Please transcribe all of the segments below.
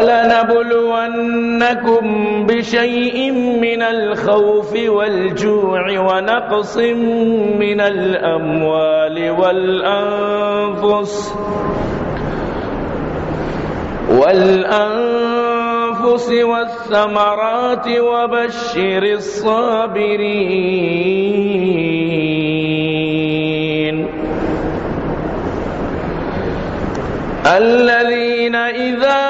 ولنبلونكم بشيء من الخوف والجوع ونقص من الأموال والأنفس والأنفس والثمرات وبشر الصابرين الذين إذا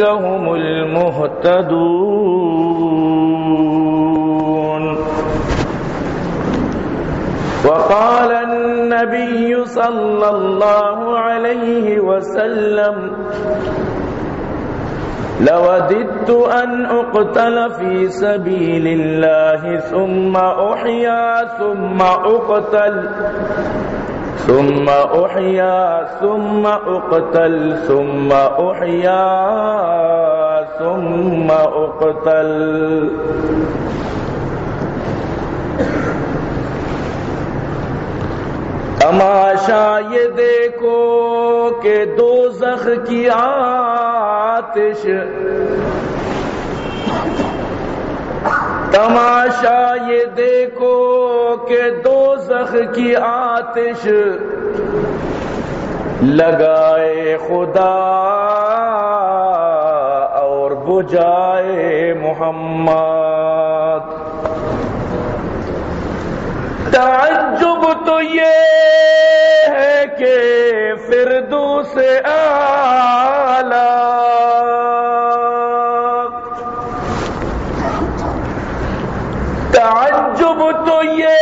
هم المهتدون. وقال النبي صلى الله عليه وسلم لوددت أن أقتل في سبيل الله ثم أحيا ثم أقتل ثم أحيا، ثم أقتل، ثم أحيا، ثم أقتل. تماشا یہ دیکھو کہ دو زخ کی آتش تماشا یہ دیکھو کہ دو زخ کی آتش لگائے خدا اور بجائے محمد۔ تعجب تو یہ ہے کہ فردو سے آلہ تو یہ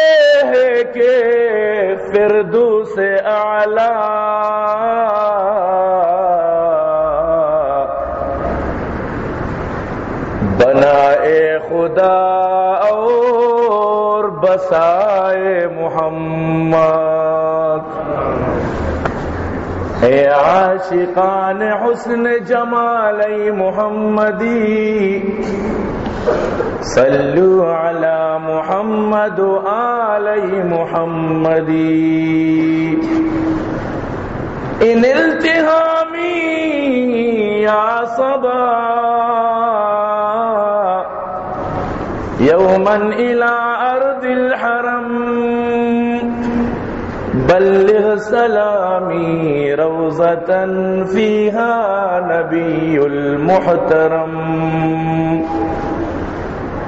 ہے کہ فردو سے اعلی بنا اے خدا اور بسائے محمد۔ اے عاشقان حسن جمال محمدی صلوا على محمد و وآل محمد. إن التهامي يا صبا. يوما إلى أرض الحرم. بلغ سلامي روزة فيها نبي المحترم.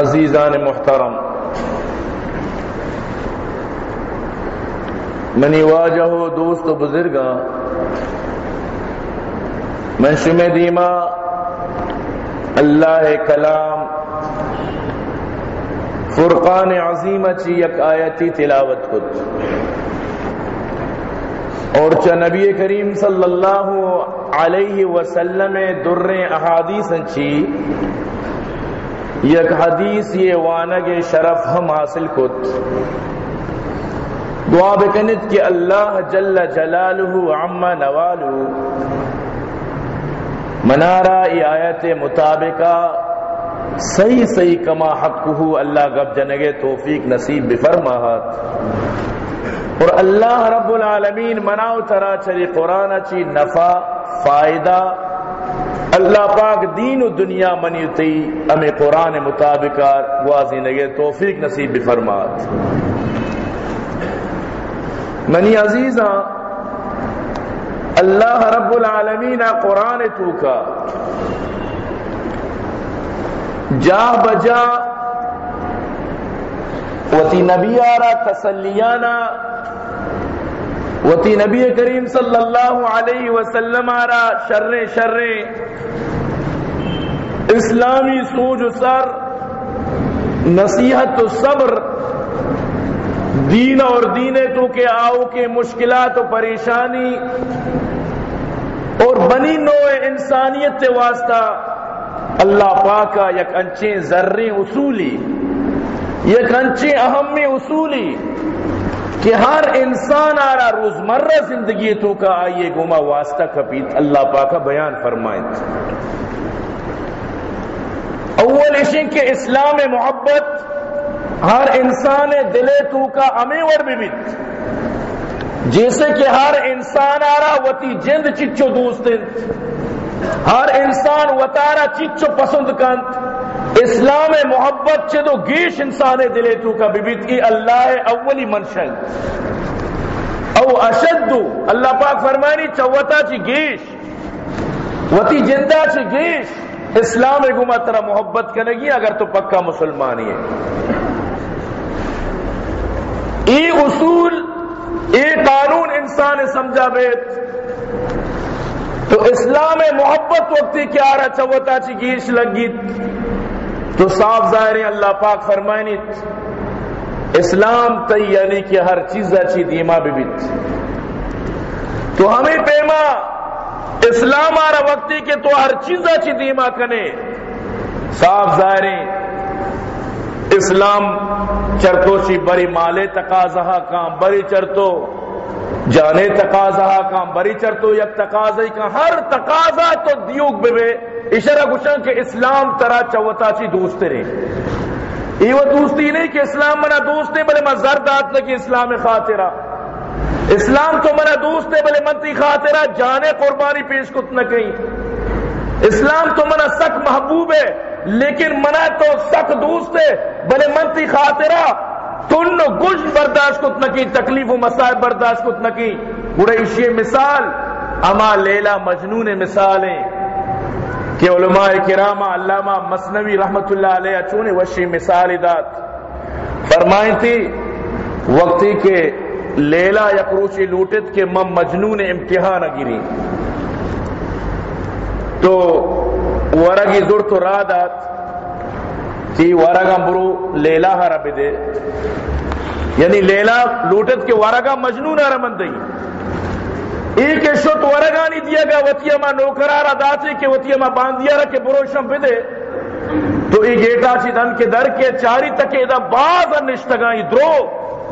عزیزان محترم، منی واجہ دوست و بزرگاں منشم دیما، اللہ کلام فرقان عظیم چی یک آیتی تلاوت کت۔ اور چا نبی کریم صلی اللہ علیہ وسلم در احادیث چی یک حدیث یہ وانگ شرف ہم حاصل کت۔ دعا بکنت کہ اللہ جل جلالہ عما نوالہ۔ منارا ای آیت مطابقہ صحیح صحیح کما حق اللہ گب جنگے توفیق نصیب بفرماہت اور اللہ رب العالمین مناو ترا چلی قرآن چی نفع، فائدہ اللہ پاک دین و دنیا منیتی ہمیں قرآن مطابق واضح نگے توفیق نصیب بفرمات منی عزیزاں، اللہ رب العالمین قرآن تو کا جا بجا، وتی نبی آرا تسلیانا وتی نبی کریم صلی اللہ علیہ وسلم آرا شر شر اسلامی سوج سر، نصیحت و صبر، دین اور دین تو کے آؤ کے مشکلات و پریشانی اور بنی نو انسانیت سے واسطہ اللہ پاکا یک انچے ذرے اصولی، یک انچے اہم اصولی کہ ہر انسان آ رہا روزمرہ زندگی تو کا آئیے گما واسطہ کپیت اللہ پاکا بیان فرمائیں۔ اول اشن کے اسلام محبت ہر انسان دلے تو کا امیور بھی بیت۔ جیسے کہ ہر انسان آ رہا وتی جند چچو دوست ہر انسان وطارا چچو پسند کنت اسلام محبت چھ دو گیش انسان دلے تو کا بیبیت ای اللہ اولی منشن او اشدو اللہ پاک فرمانی چوتا چی گیش، وتی جندہ چی گیش۔ اسلام گما ترا محبت کنگی اگر تو پکا مسلمانی ہے۔ ای اصول، ای قانون انسان سمجھا بیت۔ تو اسلام محبت وقتی کیا رہا چوتا چی گیش لگی۔ تو صاف ظاہر اللہ پاک فرمائنی اسلام تی یعنی کہ ہر چیز اچھی دیما بھی بیت تو ہمیں پیما، اسلام آ رہا وقتی کہ تو ہر چیز اچھی دیما کنے۔ صاف ظاہر اسلام چرتو سی بری مالے تقاضا کام بری چرتو۔ جانے تقاضا کام بری چرتو، یک تقاضا کا ہر تقاضا تو دیوگ بے بے۔ اشارہ گشن کہ اسلام ترا چوتا چی دوست رہے۔ یہ وہ دوستی نہیں کہ اسلام منا دوست بلے میں زرد آت لگی اسلام خاطرہ۔ اسلام تو منا دوست ہے، بلے منتی خاطرہ۔ جانے قربانی پیش کت نہ کہیں۔ اسلام تو منا سک محبوب ہے، لیکن منا تو سک دوست ہے، بلے منتی خاطرہ۔ تن گش برداشت کت نکی تکلیف و مسائل برداشت کت نکی بڑے اشی مثال، اما لیلا مجنون مثالیں کہ علماء کرامہ علامہ مسنوی رحمت اللہ علیہ چونے وشی مثال دات فرمائیں تھی وقتی کے لیلا یکروچی لوٹت کے مم مجنون امتحان گری تو ورگی زور تو را دات تی ورگا برو لیلا ہرا بدے یعنی لیلا لوٹت کے ورگا مجنون ہرا من دئی ایک شت ورگا نہیں دیا گا وطیہ ما نوکرارا داتے کہ وطیہ ما باندیا رہا کہ برو شم بدے۔ تو ای گیٹا چی دن کے در کے چاری تک ادا باز نشتگائی درو۔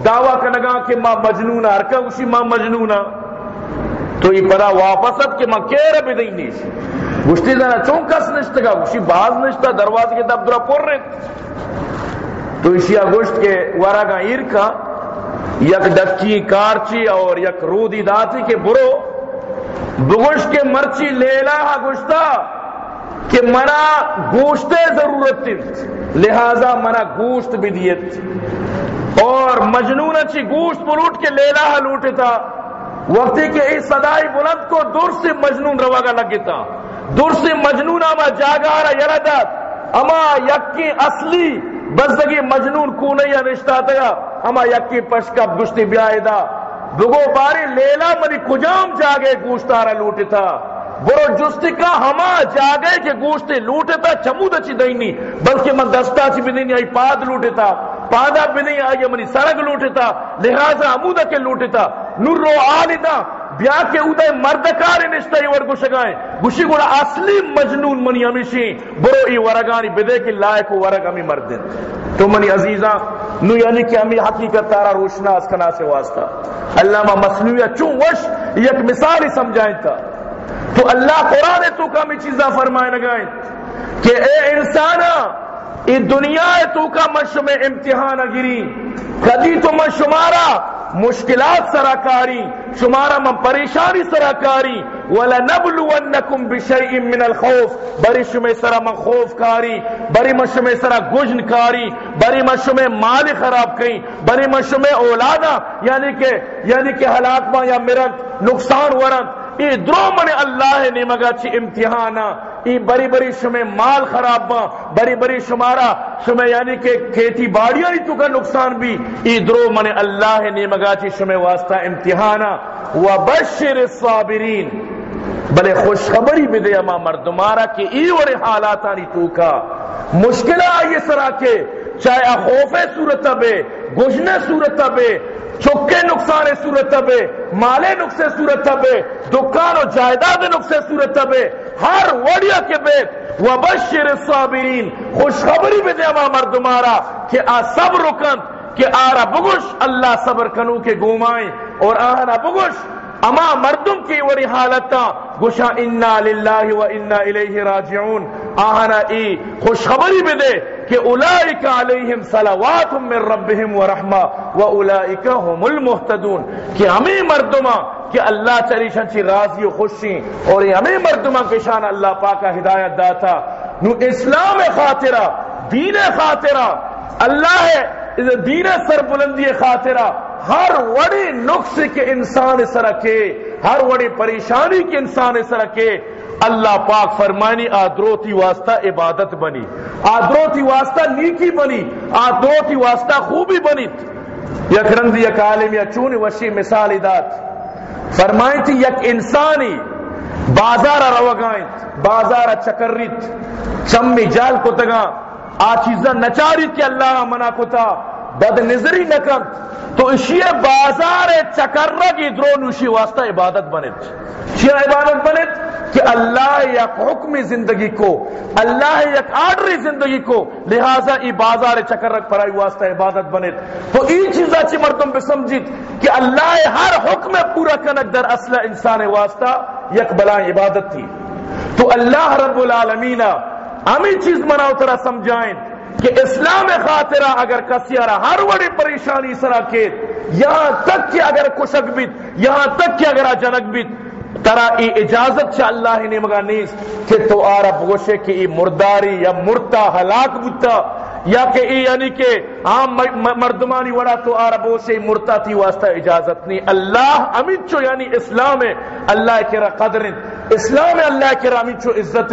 دعویٰ کنگا کہ ما مجنون ہرکا اسی ما مجنون تو ای پدا واپست کہ ما کیر بدئی نیش گشتی زنا چون کس نشتگا، گوشی باز نشتا دروازے کے دب درا پر رہے تو اسی گوشت کے ورا گا ایر کا یک ڈکی کارچی اور یک رودی داتی کے برو بگوشت کے مرچی لیلا ہا گوشتا کہ منا گوشت ضرورت تھی۔ لہذا منا گوشت بھی دیت اور مجنون اچھی گوشت پلوٹ کے لیلا ہا لوٹتا وقتی کہ اس صدائی بلند کو دور سے مجنون رواگا لگتا دور سے مجنون اما جاگا یردت اما یکی اصلی بزدگی مجنون کونے یا رشتہ تگا اما یکی پشکب گشتی بیائی دا دگو باری لیلا منی کجام جاگے گوشتارا لوٹی تھا برو جستی کا ہما جاگے کہ گوشتے لوٹے تھا چمود اچھی دینی، بلکہ من دستا چی بھی نہیں آئی پاد لوٹے تھا پادا بھی نہیں آئی منی سرگ لوٹے تھا لہذا عمودہ کے لوٹے تھا نور رو آلی تھا بیا کے اودے مردکار نشتہ ور گوشگائیں گوشی گوڑا اصلی مجنون منی ہمیشی۔ برو ای ورگانی بدے کی لائق ورگ ہمیں مردن۔ تو منی عزیزاں نو یعنی کہ ہمیں حقیقت تارا روشنا اس کنا سے واسطہ۔ علامہ مسلویہ چون وش یک مثال ہی سمجھائیں تھا۔ تو اللہ قرآن تو کا میں چیزاں فرمائے لگائیں کہ اے انسانا، ای دنیا تو کا مشم امتحان گری۔ کدی تو من شمارا مشکلات سراکاری، شمارا من پریشانی سراکاری وَلَنَبْلُوَنَّكُمْ بِشَيْءٍ مِّنَ الْخَوْفِ، بری شمع سرا من خوف کاری، بری من شمع سرا گجن کاری، بری من شمع مال خراب کئی، بری من شمع اولادا یعنی کہ یعنی کہ ہلاک ما یا مرد نقصان ورد ای درو من اللہ نے مگا چی امتحانا ای بری بری شمع مال خراب با بری بری شمارا شمع یعنی کہ کھیتی باڑیاں تو کا نقصان بھی۔ ای درو من اللہ نے مگا چی شمع واسطہ امتحانا وبشر الصابرین بلے خوشخبری بھی دے اما مردمارا کہ ای وڑے حالاتانی تو کا۔ مشکلہ آئیے سرا کے چاہے خوف صورت بے گجنے صورت بے، چکے نقصان صورت بے، مالے نقصے صورت بے، دکان و جائیداد نقصے صورت بے۔ ہر وڑیا کے بیت وبشر الصابرین، خوشخبری بھی دے اما مردمارا کہ آ صبر کن کہ آرا بگش اللہ صبر کنو کے گومائیں، اور آہنا بگش اما مردم کی وری حالتاں گوشا انا للہ و انا الیہ راجعون۔ آہنا ای خوشخبری بھی دے کہ اولئک علیہم صلوات من ربہم و رحمہ و اولئک هم المحتدون کہ ہمیں مردما کہ اللہ چریشن چی راضی و خوشی اور یہ ہمیں مردما کے شان اللہ پاکا ہدایت داتا۔ نو اسلام خاطرہ، دین خاطرہ، اللہ دین سر بلندی خاطرہ۔ ہر وڑی نقص کے انسان سرکے ہر وڑی پریشانی کے انسان سرکے اللہ پاک فرمانی آدروتی واسطہ عبادت بنی آدروتی واسطہ نیکی بنی آدروتی واسطہ خوبی بنی۔ یک رنگ یک عالم یا چونی وشی مثال دات فرمائیں تھی یک انسانی بازار روگائیں بازار چکریت چمی جال کو تگا آ چیزا نچاری کہ اللہ منع کتا۔ بد نظری نکن تو اشی بازار چکر کی درون اشی واسطہ عبادت بنت شیع عبادت بنت کہ اللہ یک حکم زندگی کو، اللہ یک آرڈری زندگی کو، لہذا ای بازار چکر رکھ پرائی واسطہ عبادت بنت تو ای چیزا چی مردم بسمجید کہ اللہ ہر حکم پورا کنک در اصل انسان واسطہ یک بلائیں عبادت تھی۔ تو اللہ رب العالمین ہمیں چیز مناؤ ترہ سمجھائیں۔ کہ اسلام خاطرہ اگر کسی آرہ ہر وڑی پریشانی سرا کے یہاں تک کہ اگر کشک بیت، یہاں تک کہ اگر جنک بیت، ترا ای اجازت چا اللہ نے مگا نیس کہ تو آرہ بگوشے کہ ای مرداری یا مرتا ہلاک بتا یا کہ ای یعنی کہ ہاں عام مردمانی وڑا تو آرہ بگوشے مرتا تھی واسطہ اجازت نہیں۔ اللہ امین چو یعنی اسلام ہے اللہ کے را قدر اسلام ہے اللہ کے را امین چو عزت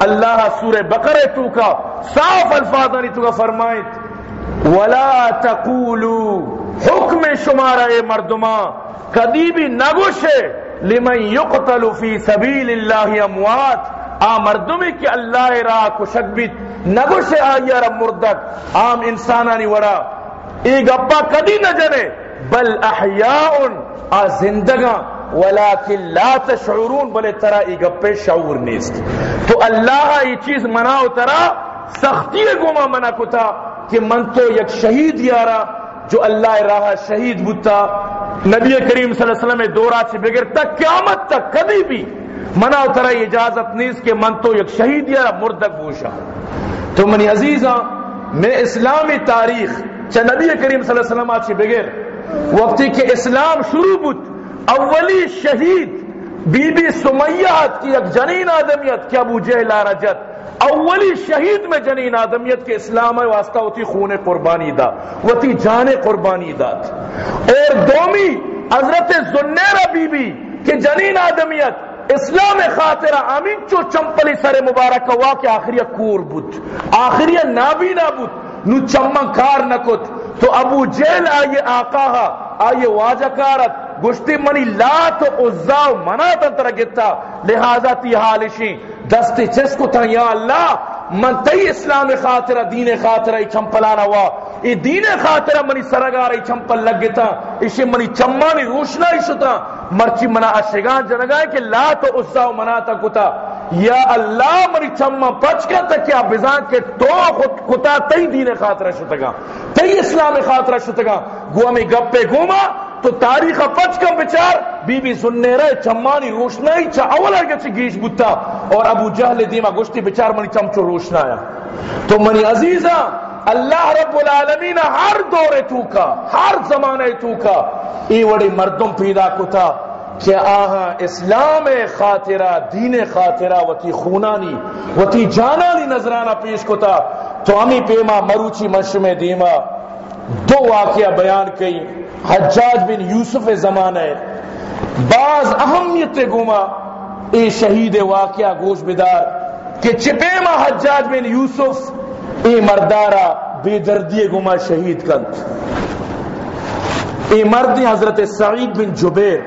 اللہ سورہ بقرہ تو کا صاف الفاظ آنی تو کا فرمائیں۔ ولا تقولوا، حکم شمارہ مردما کدی بھی نگوشے لمن یقتل فی سبیل اللہ اموات۔ آ مردمی کہ اللہ را کشک بیت نگوشے آیا رب مردک، عام انسانانی وڑا۔ ای گپا کدی نہ جنے، بل احیاء، آ زندگاں۔ ولیکن لا تشعرون بلے ترا ای گپے شعور نیست تو اللہ یہ چیز مناو ترا سختی گما منا کتا کہ من تو یک شہید یارا جو اللہ راہ شہید بتا نبی کریم صلی اللہ علیہ وسلم دورا سے بغیر تک قیامت تک کبھی بھی منا ترا اجازت نیز کہ من تو یک شہید یارا مردک بوشا. تو منی عزیزاں میں اسلامی تاریخ چا نبی کریم صلی اللہ علیہ وسلم سے بغیر وقتی کہ اسلام شروع بت اولی شہید بی بی سمیات کی ایک جنین آدمیت کیا ابو جہل آرجت اولی شہید میں جنین آدمیت کے اسلام واسطہ ہوتی خون قربانی دا ہوتی جان قربانی دا۔ اور دومی حضرت زنیرہ بی بی کہ جنین آدمیت، اسلام خاطرہ امین چو چمپلی سر مبارک ہوا کہ آخری کور بود۔ آخری نابی نابود نو چمن کار نکت تو ابو جیل آئیے آقا آئیے واجہ کارت۔ گشتی منی لا تو عزا و منا تنتر گتا. لہذا تی حالشی دستی چس کو تا یا اللہ، من تی اسلام خاطرہ دین خاطرہ چمپلانا ہوا ای دین خاطرہ منی سرگار ای چمپل لگ گتا. اسی منی چمانی روشنا ای شتا مرچی منا اشگان جنگائے کہ لا تو عزا و منا تا کتا. یا اللہ منی چمہ پچ کا تا کیا بزان کے تو خود کتا تی دین خاطرہ شتگا. تی اسلام خاطرہ شتگا. گوہ میں گپے گوما تو تاریخ پچ کم بچار بی بی سننے رہے، چمانی روشنائی چا اولا گچ گیش بوتا اور ابو جہل دیما گشتی بچار منی چمچو روشنایا۔ تو منی عزیزہ اللہ رب العالمین ہر دور تو کا ہر زمانے تو کا ای وڑی مردم پیدا کتا کہ آہا، اسلام خاطرہ، دین خاطرہ، وتی خونانی، وتی جانانی نظرانہ پیش کتا۔ تو ہمیں پیما مروچی مشم دیما دو واقعہ بیان کئی حجاج بن یوسف زمانہ بعض اہمیت گما اے شہید واقعہ گوش بدار کہ چپیما حجاج بن یوسف، اے مردارا بے دردی گما شہید کنت اے مرد حضرت سعید بن جبیر۔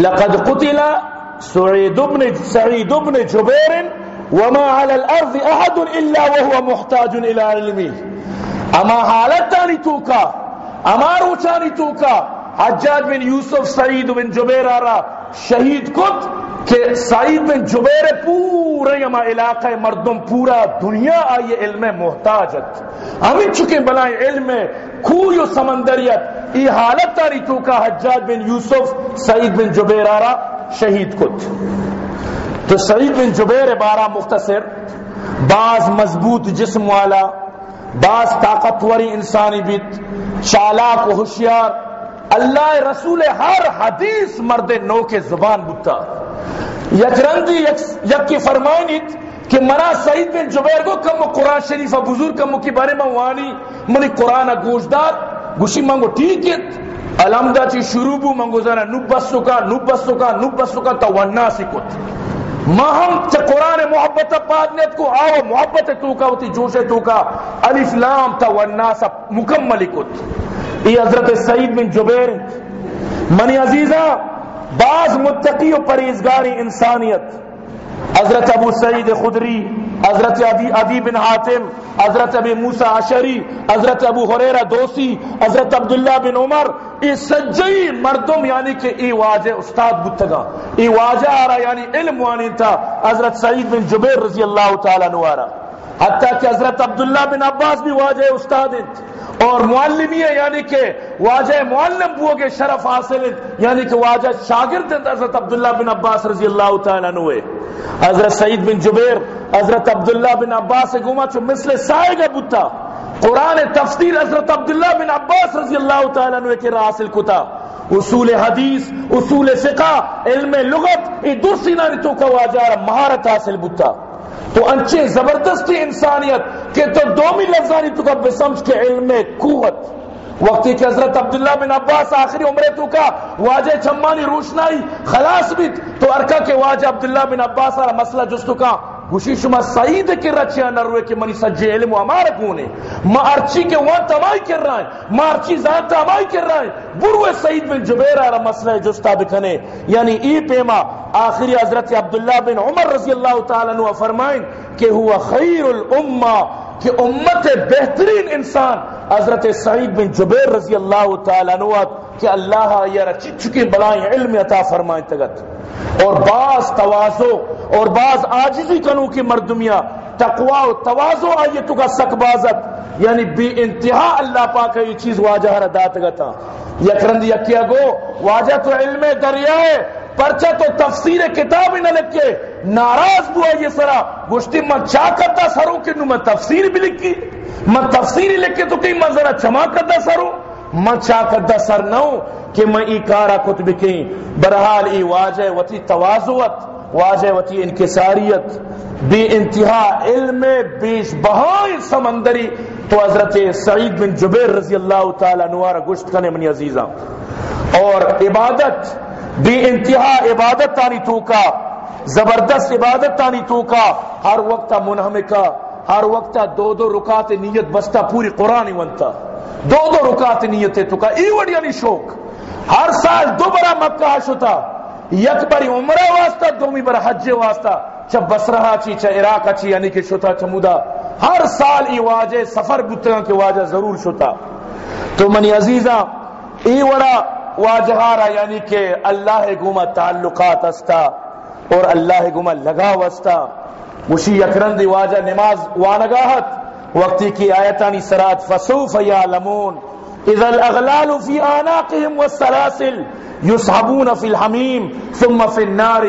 لقد قتل سعید بن سعید بن جبیر وما على الارض احد الا وهو محتاج الى علمه۔ اما حالت تانی توکا اما روچانی توکا حجاج بن یوسف سعید بن جبیر آرا شہید کت کہ سعید بن جبیر پورے اما علاقہ مردم پورا دنیا آئی علم محتاجت ہمیں چکے بلائیں علم کوئی و سمندریت ای حالت تاری توکا حجاج بن یوسف سعید بن جبیر آرا شہید کت تو سعید بن جبیر بارہ مختصر بعض مضبوط جسم والا بعض طاقتوری انسانی بیت چالاک و ہوشیار، اللہ رسول ہر حدیث مرد نو کے زبان بتا یک رندی یک کی فرمائنیت کہ منا سعید بن جبیر کو کم قرآن شریف بزرگ کم کی بارے میں وانی، منی قرآن گوشدار، گوشی منگو ٹھیک ہے۔ الحمدہ چی شروع بو، منگو زنا نبسو کا نبسو کا نبسو کا تو وننا سکت ماہم چا قرآن محبت پادنیت کو آو، محبت توکا ہوتی جوشے تو کا۔ الف لام تا والناس مکمل کت۔ ای حضرت سعید بن جبیر، منی عزیزہ، بعض متقی و پریزگاری انسانیت۔ حضرت ابو سعید خدری حضرت عدی عدی بن حاتم، حضرت ابی موسیٰ عشری، حضرت ابو حریرہ دوسی، حضرت عبداللہ بن عمر ای سجئی مردم یعنی کہ ای واجہ استاد بتگا ای واجہ آرہ یعنی علم وانی تھا۔ حضرت سعید بن جبیر رضی اللہ تعالیٰ نوارا حتیٰ کہ حضرت عبداللہ بن عباس بھی واجہ استاد انت اور معلمی ہے یعنی کہ واجہ معلم بو کے شرف حاصل انت یعنی کہ واجہ شاگرد انت حضرت عبداللہ بن عباس رضی اللہ تعالیٰ نوے حضرت سعید بن جبیر، حضرت عبداللہ بن عباس سے گما چو مثل سائے گا بتا قرآن تفسیر حضرت عبداللہ بن عباس رضی اللہ تعالیٰ عنہ کے حاصل کتا۔ اصول حدیث، اصول فقہ، علم لغت ای درسی نانی تو کا واجہ مہارت حاصل بتا تو انچے زبردستی انسانیت کہ تو دومی لفظانی تو کا بسمج کے علم قوت۔ وقتی کہ حضرت عبداللہ بن عباس آخری عمرے تو کا واجہ چمانی روشنائی، خلاص بیت، تو ارکا کے واجہ عبداللہ بن عباس آرہ مسئلہ جستو کا گوشی شما سعید کے رچیا نروے کہ منی سجے علم و ہمارا کونے ما ارچی کے وہاں تمائی کر رہا ہے ما ارچی ذات تمائی کر رہا ہے۔ بروے سعید بن جبیر آرہ مسئلہ جستا بکنے یعنی ای پیما آخری حضرت عبداللہ بن عمر رضی اللہ تعالیٰ عنہ فرمائیں کہ ہوا خیر الامہ کہ امت بہترین انسان حضرت سعید بن جبیر رضی اللہ تعالیٰ عنہ کہ اللہ یا رچی چکی بلائیں علم عطا فرمائیں تگت۔ اور بعض توازو اور بعض آجزی کنو کی مردمیاں، تقوی و توازو آئیتو کا سک بازت۔ یعنی بی انتہا اللہ پاک یہ چیز واجہ ردا تگتا۔ یکرند یکیا گو، واجہ تو علم دریا ہے پرچہ تو تفسیر کتاب ہی نہ لکھے ناراض بوا یہ سرا۔ گوشتی، میں چا کرتا سروں کہ میں تفسیر بھی لکھی۔ میں تفسیر لکھے تو کئی میں ذرا چما کرتا سروں۔ میں چا کرتا سر نہ ہوں کہ میں ای کارا کتب کی برحال ای واجہ وتی توازوت، واجہ وتی انکساریت۔ بے انتہا علم بیش بہائی سمندری۔ تو حضرت سعید بن جبیر رضی اللہ تعالی نوارا گشت کنے منی عزیزاں۔ اور عبادت بے انتہا عبادت تانی تو کا زبردست عبادت تانی تو کا ہر وقت منہمکا ہر وقت دو دو رکات نیت بستا پوری قرآن ونتا۔ دو دو رکات نیت تو کا ای یعنی شوق۔ ہر سال دو برا مکہ شتا یک بری عمرہ واسطہ، دومی برا حج واسطہ۔ چھ بسرہ چی چھ عراق چی یعنی کہ شتا چمودا ہر سال ای واجہ، سفر بتگاں کے واجہ ضرور شتا تو منی عزیزہ، ای وڑا واجہارا یعنی کہ اللہ گما تعلقات استا اور اللہ گما لگا وستا وشی یکرندی واجہ نماز وانگاہت، وقتی کی آیتانی سرات، فسوف یعلمون۔ اذا الاغلال فی آناقهم والسلاسل یسحبون فی الحمیم ثم فی النار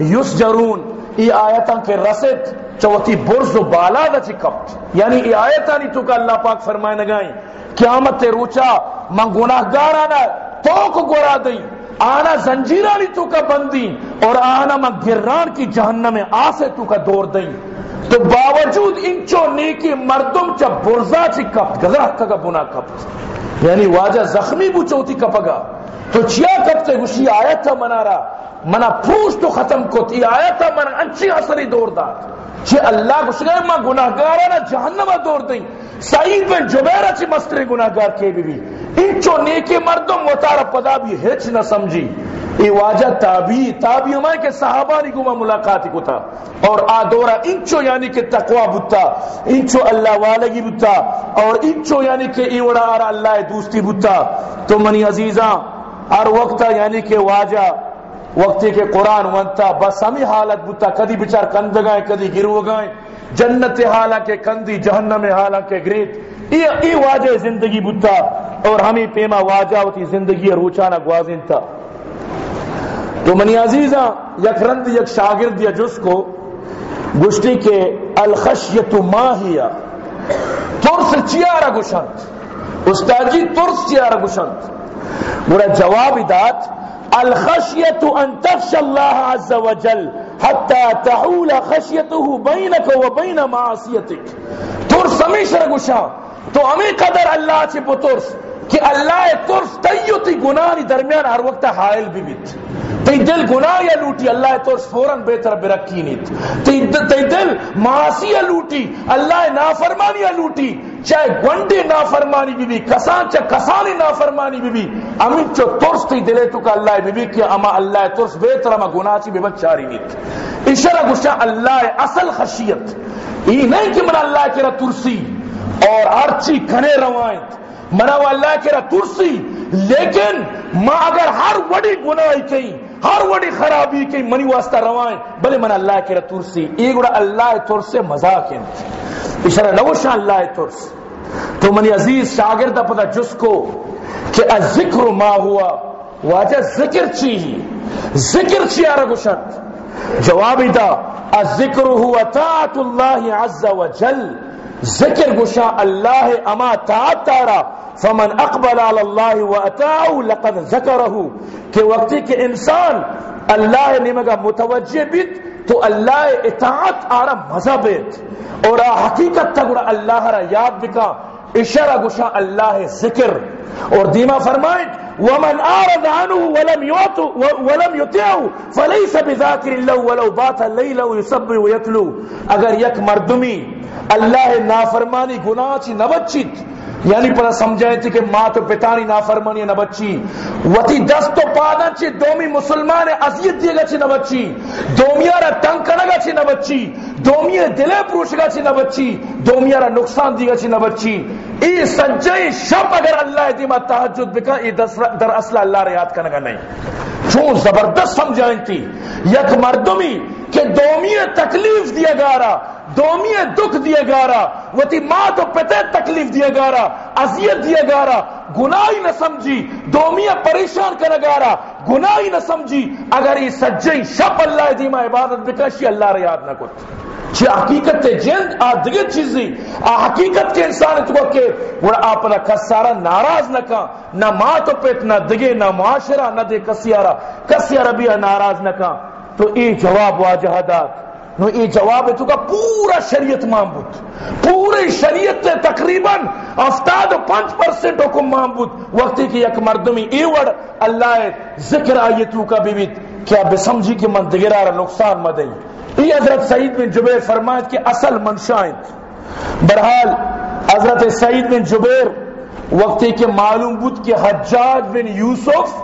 یسجرون۔ ای آیتان کے رسد، چوتی برز و بالا دا چی کپت یعنی ای آیتانی تو کہ اللہ پاک فرمائے نگائیں قیامت روچا من گناہ گارانا تو کو گورا دیں۔ آنا زنجیرانی تو کا بندی اور آنا من گران کی جہنم آسے تو کا دور دیں۔ تو باوجود انچو نیکی مردم چا برزا چی کپت، گزرہ کا بنا کپت۔ یعنی واجہ زخمی بو چوتی کپگا۔ تو چیا کپتے گوشی آیت تھا منا رہا منا پوش تو ختم کو تی آیت تھا منا انچی اثری دور داد چھ اللہ کو شکر ما گناہگارانا جہنم دور دیں سعید بن جبیرہ چھ مستر گناہگار کے بھی بھی۔ انچو نیکی مردم وطار پدا بھی ہچ نہ سمجھی۔ ای واجہ تابی تابی ہمائے کہ صحابہ صحابانی گما ملاقاتی کو تھا۔ اور آدورا انچو یعنی کہ تقوی بتا انچو اللہ والگی بتا اور انچو یعنی کہ ای وڑا آرہ اللہ دوستی بتا تو منی عزیزاں، ہر وقت یعنی کہ واجہ وقتی کے قرآن ونتا، بس ہمیں حالت بتا کدی بچار کند گائیں کدی گرو گائیں جنت حالہ کے کندی، جہنم حالہ کے گریت۔ ای واجہ زندگی بتا اور ہمیں پیما واجہ ہوتی زندگی روچانا گوازن تھا تو منی عزیزہ یک رند، یک شاگرد یا جس کو گشتی کے الخشیت ماہیا۔ ترس چیارا گشند استاد جی ترس چیارا گشند مرا جواب دات الخشیت ان تخش اللہ عز وجل حتی تحول خشیته بینک و بین معاصیتک ترس ہمیشہ گشا تو ہمیں قدر اللہ سے پترس۔ کہ اللہ ترس تیوتی گناہ نی درمیان ہر وقت حائل بھی بیت تی دل گناہ یا لوٹی اللہ تو فوراں بہتر برکی نیت تی دل معاصی لوٹی، اللہ نافرمانی یا لوٹی، چاہے گنڈی نافرمانی بھی بھی، کسان چاہے کسانی نافرمانی بھی بھی، امین چو ترس تی دلے تو کہ اللہ بھی بھی کہ اما اللہ ترس بہتر اما گناہ چی بے چاری نیت اشارہ گوشتا اللہ اصل خشیت۔ یہ نہیں کہ من اللہ کے رہ ترسی اور ہر چی کھنے روائیں۔ منا وہ اللہ کے رہ لیکن ماں اگر ہر وڑی گناہ کہیں ہر وڑی خرابی کہیں منی واسطہ روائیں، بلے من اللہ کے ترسی ایک گڑا اللہ ترس سے مذاق ہیں۔ اشارہ نوشا اللہ ترس۔ تو منی عزیز شاگرد پتا جس کو کہ ذکر ما ہوا، واجہ ذکر چی ہی۔ ذکر چی آرہ گشت جوابی دا الذکر ہوا طاعت اللہ عز و جل۔ ذکر گشا اللہ اما طاعت تارا، فمن اقبل على الله واتاه لقد ذكره کہ وقتی کہ انسان اللہ نمگا متوجہ بیت، تو اللہ اطاعت آرہ مزہ بیت۔ اور حقیقت تک اللہ را یاد بکا، اشارہ گشا اللہ ذکر۔ اور دیما فرمائیں ومن اعرض عنه ولم يطع ولم يطيعه فليس بذاكر الله ولو بات الليل ويسبح ويتلو. اگر یک مردمی اللہ نافرمانی، گناہ چی نبچیت یعنی پر سمجھائے تھی کہ ماں تو پتانی نافرمانی نہ بچی وتی دست تو پادا چی دومی مسلمان عذیت دیے گا چی نہ بچی دومیارا تنگ کنگا چی نہ بچی دومی دلے پروش گا چی نہ بچی دومیارا نقصان دیے گا چی نہ بچی ای سجائی شب اگر اللہ دیما تحجد بکا، ای در اصل اللہ ریاد کنگا نہیں۔ چون زبردست سمجھائیں تھی۔ یک مردمی کہ دومی تکلیف دیا گا رہا دومی دکھ دیا گا رہا وہ تی ماں تو پتے تکلیف دیا گا رہا عذیت دیا گا رہا، گناہی نہ سمجھی دومی پریشان کر گا رہا، گناہی نہ سمجھی، اگر یہ سجئی شب اللہ دیما عبادت بکشی اللہ رہ یاد نہ کت چھ حقیقت تے جند آ دیگر چیزی، آ حقیقت کے انسان تو کہ وہ اپنا کسارا ناراض نہ کا نہ ماں تو پیت نہ دگے، نہ معاشرہ نہ دے کسیارا کسیارا بھی ناراض نہ کا تو ای جواب واجہ دات نو ای جواب تو کا پورا شریعت مان بود پورے شریعت تے تقریباً افتاد و پانچ پرسنٹ حکم مان بود وقتی کہ یک مردمی ای وڑ، اللہ ذکر آیتو کا بیویت کیا بسمجھی کہ من دگرار نقصان مدئی ای حضرت سعید بن جبیر فرمائد کہ اصل منشائند برحال، حضرت سعید بن جبیر، وقتی کہ معلوم بود کہ حجاج بن یوسف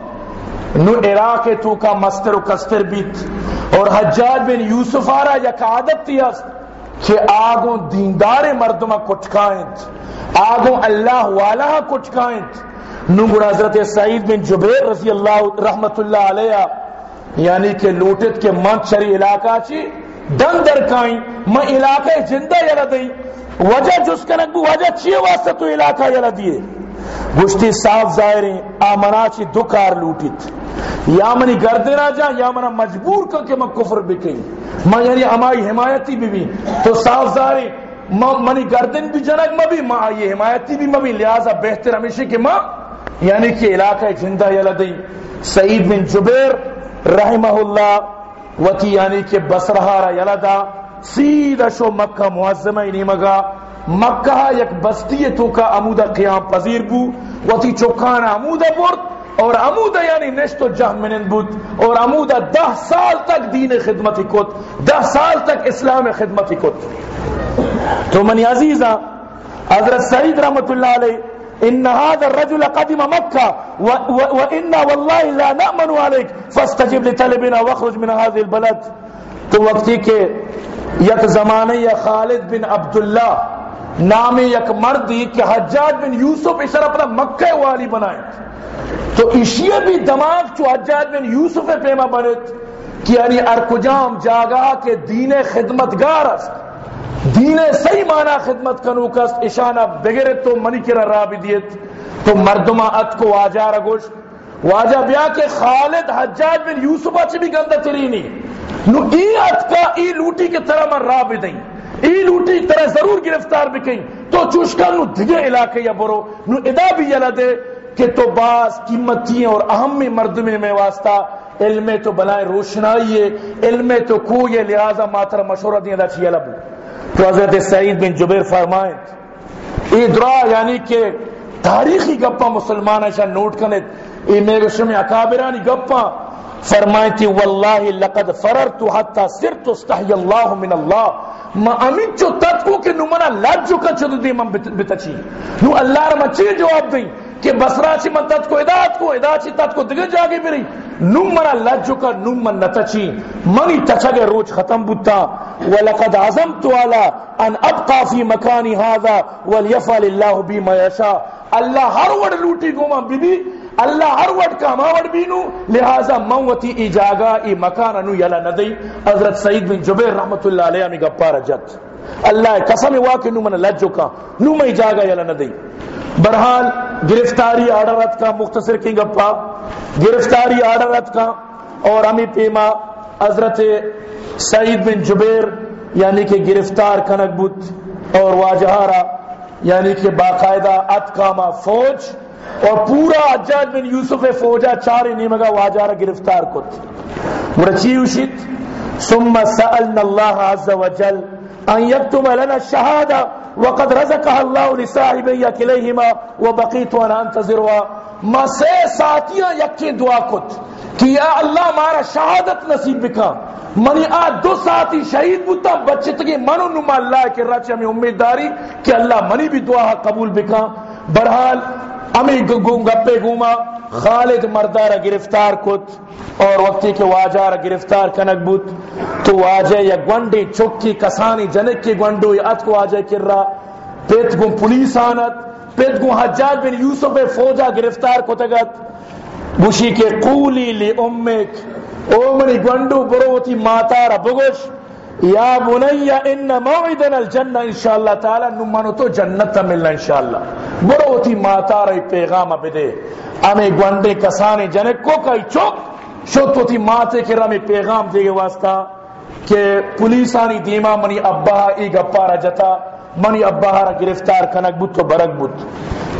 نو عراق تو کا مستر و کستر بیت اور حجاج بن یوسف آرہ یک عادت تھی است کہ آگوں دیندار مردمہ کٹکائیں آگوں اللہ والا کٹکائیں نو گڑا حضرت سعید بن جبیر رضی اللہ رحمت اللہ علیہ یعنی کہ لوٹت کے من چری علاقہ چی، دن در کائیں۔ میں علاقہ جندہ یلا دئی وجہ جس کنک بو وجہ چیئے واسطہ تو علاقہ یلا دیئے۔ گشتی صاف ظاہریں آمنا چی دو کار لوٹیت۔ یا منی گردنا جا یا منا مجبور کر کے میں کفر بکیں میں یعنی ہماری حمایتی بھی بھی۔ تو صاف ظاہریں منی گردن بھی جنک میں بھی ماں یہ حمایتی بھی میں بھی۔ لہذا بہتر ہمیشہ کہ ماں یعنی کہ علاقہ جندہ یلدی۔ سعید بن جبیر رحمہ اللہ وتی یعنی کہ بسرہارا یلدا، سیدھا شو مکہ معظمہ نیمگا مکہ یک بستی تو کا عمودہ قیام پذیر بو وتی چوکانا عمودہ برد، اور عمودہ یعنی نشتو جہ منن بود، اور عمودہ دہ سال تک دین خدمتی کت، دہ سال تک اسلام خدمتی کت. تو منی عزیزہ حضرت سعید رحمت اللہ علیہ، ان هذا الرجل قدم مكة وإنا والله لا نأمن عليك فاستجب لطلبنا واخرج من هذه البلد. تو وقتی کہ یک زمانے یا خالد بن عبداللہ نام یک مردی کہ حجاج بن یوسف اس طرح اپنا مکہ والی بنائیں تو اشیے بھی دماغ چو حجاج بن یوسف پیما بنت کہ یعنی ارکجام جاگا کے دین خدمتگار است۔ دین صحیح معنی خدمت کنو کست اشانہ بغیر تو منی کرا رابدیت تو مردمہ ات کو واجہ رگوش واجہ بیا کہ خالد حجاج بن یوسف اچھ بھی گندہ ترینی۔ نو ای ات کا ای لوٹی کے طرح من رابدیں ای لوٹی طرح ضرور گرفتار بکیں تو چوشکا نو دھگے علاقے یا برو، نو ادا بھی یلا دے کہ تو باز قیمتی اور اہم مردمی میں واسطہ علم تو بلائے روشنائی علم تو کو یہ لہذا ماتر مشورہ دیا دا چیئے لبو۔ تو حضرت سعید بن جبیر فرمائیں، ای درا یعنی کہ تاریخی گپا مسلمان ایسا نوٹ کنت ای میرے شمی اکابرانی گپا فرمائیں تھی، واللہ لقد فررت حتی سرت استحی اللہ من اللہ. ما امین چو تتکو کہ نو منا لجو کا چو دی من بتچی. نو اللہ رما چی جواب دیں کہ بسرا چی من تتکو ادات کو ادا چی تتکو دگے جاگے بری نو منا لجو کا نو من نتچی. منی تچگے روچ ختم بوتا. ولقد عظمت على ان ابقى في مكاني هذا وليفعل الله بما يشاء. اللہ ہر وڑ لوٹی گوما بی بی اللہ ہر وٹ کا ماوڑ بینو، لہذا موتی ای جاگا ای مکان انو یلا ندی حضرت سعید بن جبیر رحمت اللہ علیہ میں گپا رجت اللہ قسم واقع نو من لجو کا، نو میں جاگا یلا ندی برحال، گرفتاری آڈرت کا مختصر کی گپا۔ گرفتاری آڈرت کا اور امی پیما حضرت سعید بن جبیر یعنی کہ گرفتار کنک بت اور واجہارا یعنی کہ باقاعدہ اتکاما فوج۔ اور پورا حجاج بن یوسف فوجا چار نیمگا واجارا گرفتار کت مرچی وشت ثم سألنا الله عز وجل ان يكتب لنا الشهادة وقد رزقها الله لصاحبي كليهما وبقيت وانا انتظرها ما سے ساتیاں یکی دعا کت کہ یا اللہ مارا شہادت نصیب بکا. منی آ دو ساتھی شہید بوتا بچے تکی منو نما اللہ کے رچ ہمیں امیدداری کہ اللہ منی بھی دعا قبول بکا. برحال امی گپے گوما، خالد مردارا گرفتار کت اور وقتی کے واجارا گرفتار کنک بوت تو واجہ یا گونڈی چکی کسانی جنک کی گونڈو یا ات کو واجہ کر رہا پیت گو پولیس آنت، پیت گو حجاج بن یوسف فوجا گرفتار کو تگت گوشی کے قولی لی امک، او منی گونڈو بروتی ماتارا بگوش۔ یا بنی ان موعدنا الجنہ انشاءاللہ تعالی نمانو تو جنت ملنا انشاءاللہ برو تی ماتا رہی پیغام بدے. امی گوندے کسانے جنے کو کئی چوک شو تو تی ماتے کے رمی پیغام دے گے واسطہ کہ پولیسانی دیما منی ابا ای گپا را جتا، منی ابا را گرفتار کنک بود تو برک بود.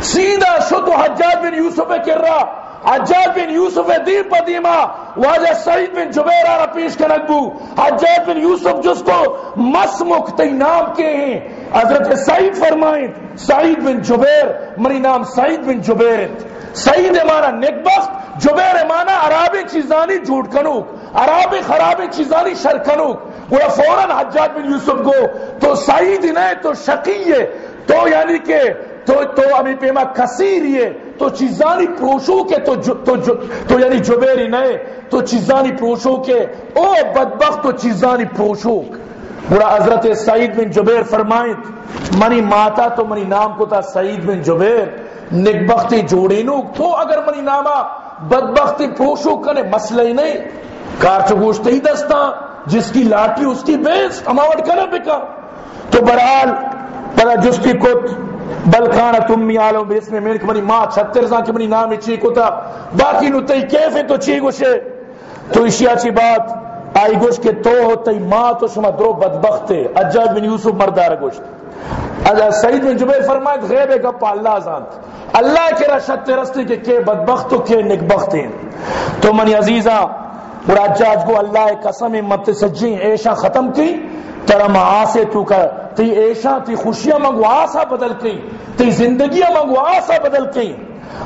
سیدھا شو تو حجاج بن یوسف کر رہا حجاج بن یوسف دیم پا واجہ سعید بن جبیر آرہ پیش کنک بو۔ حجاج بن یوسف جس کو مس مکتی نام کے ہیں، حضرت سعید فرمائیں، سعید بن جبیر منی نام سعید بن جبیر سعید مانا نکبخت جبیر مانا عرابی چیزانی جھوٹ کنوک عرابی خرابی چیزانی شر کنوک۔ وہ فوراً حجاج بن یوسف کو، تو سعید ہی نہیں، تو شقی ہے۔ تو یعنی کہ تو تو امی پیما کثیر یہ تو چیزانی پروشو کے تو جو تو, جو تو یعنی جبیری نئے تو چیزانی پروشو کے او بدبخت تو چیزانی پروشو بڑا حضرت سعید بن جبیر فرمائیں منی ماتا تو منی نام کو تھا سعید بن جبیر نکبختی جوڑینو تو اگر منی ناما بدبختی پروشو کنے مسئلہ ہی نہیں۔ کارچ گوشت ہی دستا جس کی لاٹھی اس کی بیس ہماوٹ کنے بکا تو برحال پدا جس کی کت بلکانا تمی آلو بیس میں میرے منی ماں چھتر زان کی منی نامی چی کتا، باقی نو تی کیفے تو چی گوشے؟ تو اشیاء چی بات، آئی گوشت کے تو ہوتا ہی ماں تو شما درو بدبخت ہے اجاج بن یوسف مردار گوشت۔ سعید بن جبیر فرمائے، غیب گپا، اللہ زانت اللہ کے رشت رستے کے کے بدبخت کے نکبخت ہیں۔ تو منی عزیزہ اور اجاج کو اللہ قسم مت سجی ایشا ختم کی ترا معاسے تو کا تی ایشا تی خوشیاں منگو، آسا بدل کی تی زندگیاں منگو، آسا بدل کی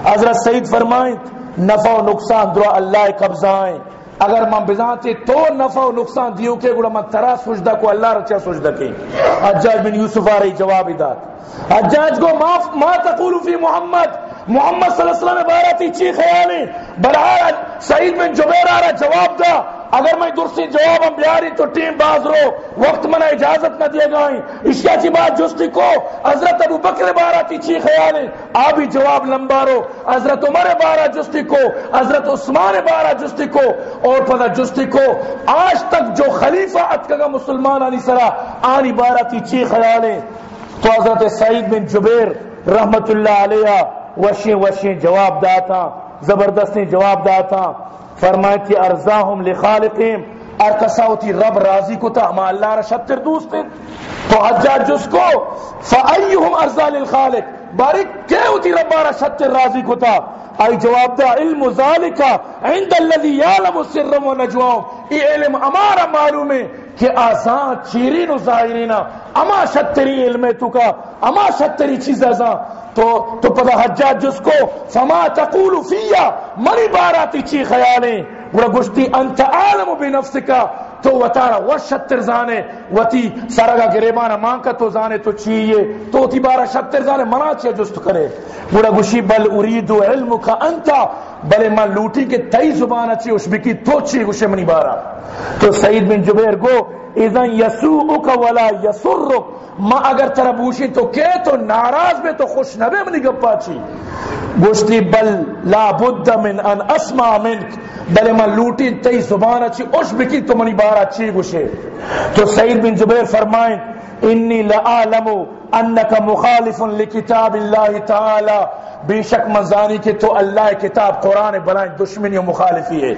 حضرت سعید فرمائیں، نفع و نقصان درو اللہ قبضائیں۔ اگر من بزانتی تو نفع و نقصان دیو کے گوڑا من ترا سجدہ کو اللہ رچا سجدہ کی حجاج بن یوسف آ رہی جواب داد۔ حجاج کو ما تقول فی محمد؟ محمد صلی اللہ علیہ وسلم بارہ بارتی چی خیالی۔ برحال سعید بن جبیر آ رہا جواب دا۔ اگر میں درستی جواب ہم بیاری تو ٹیم باز رو، وقت منا اجازت نہ دیے گائیں اشیاء کی بات جستی کو حضرت ابو بکر بارہ کی چی خیال ہے۔ آبی جواب لمبا رو۔ حضرت عمر بارہ جستی کو، حضرت عثمان بارہ جستی کو۔ اور پتہ جستی کو، آج تک جو خلیفہ اتکگا مسلمان آنی سرا، آنی بارہ کی چی خیال ہے۔ تو حضرت سعید بن جبیر رحمت اللہ علیہ وشی وشی جواب داتا، زبردستی جواب داتا۔ فرمائے کہ ارزاہم لخالقیم. ارکساوتی، رب راضی کو تا ہما اللہ را شتر دوست ہیں. تو حجاج جس کو، فَأَيُّهُمْ أَرْزَى لِلْخَالِقِ. بارک، کیا ہوتی رب را شتر راضی کو تا آئی جواب دا علم ذالکا عند اللذی یعلم سرم و نجواؤں ای علم امارا معلوم ہے کہ آسان چیرین و ظاہرین اما شتری علم تو کا، اما شتری چیز ازاں تو تو پتہ حجاج جس کو فما تقول فیا منی باراتی چی خیالیں گوڑا گشتی، انت عالم بنفسکا۔ تو وطارا وشتر زانے وطی سرگا گریبانا مانکا تو زانے تو چیئے۔ تو تی بارا شتر زانے منا چیئے جست کرے۔ گوڑا گشی، بل اریدو علمکا انتا بلے من لوٹی کے تئی زبانا چیئے اس بکی تو چیئے گوشے منی بارا۔ تو سعید بن جبیر گو، اذن یسوعک ولا یسرک. ما اگر ترا بوشی تو کہ تو ناراض میں تو خوش نبے منی گپا چی گوشتی، بل لا بد من ان اسمع منک. بل من لوٹی تی زبان اچھی اش بکی تو منی بار اچھی گوشے۔ تو سعید بن جبیر فرمائیں، انی لعالم انک مخالف لکتاب اللہ تعالی. بے شک مزانی کہ تو اللہ کتاب قرآن بلائیں دشمنی و مخالفی ہے۔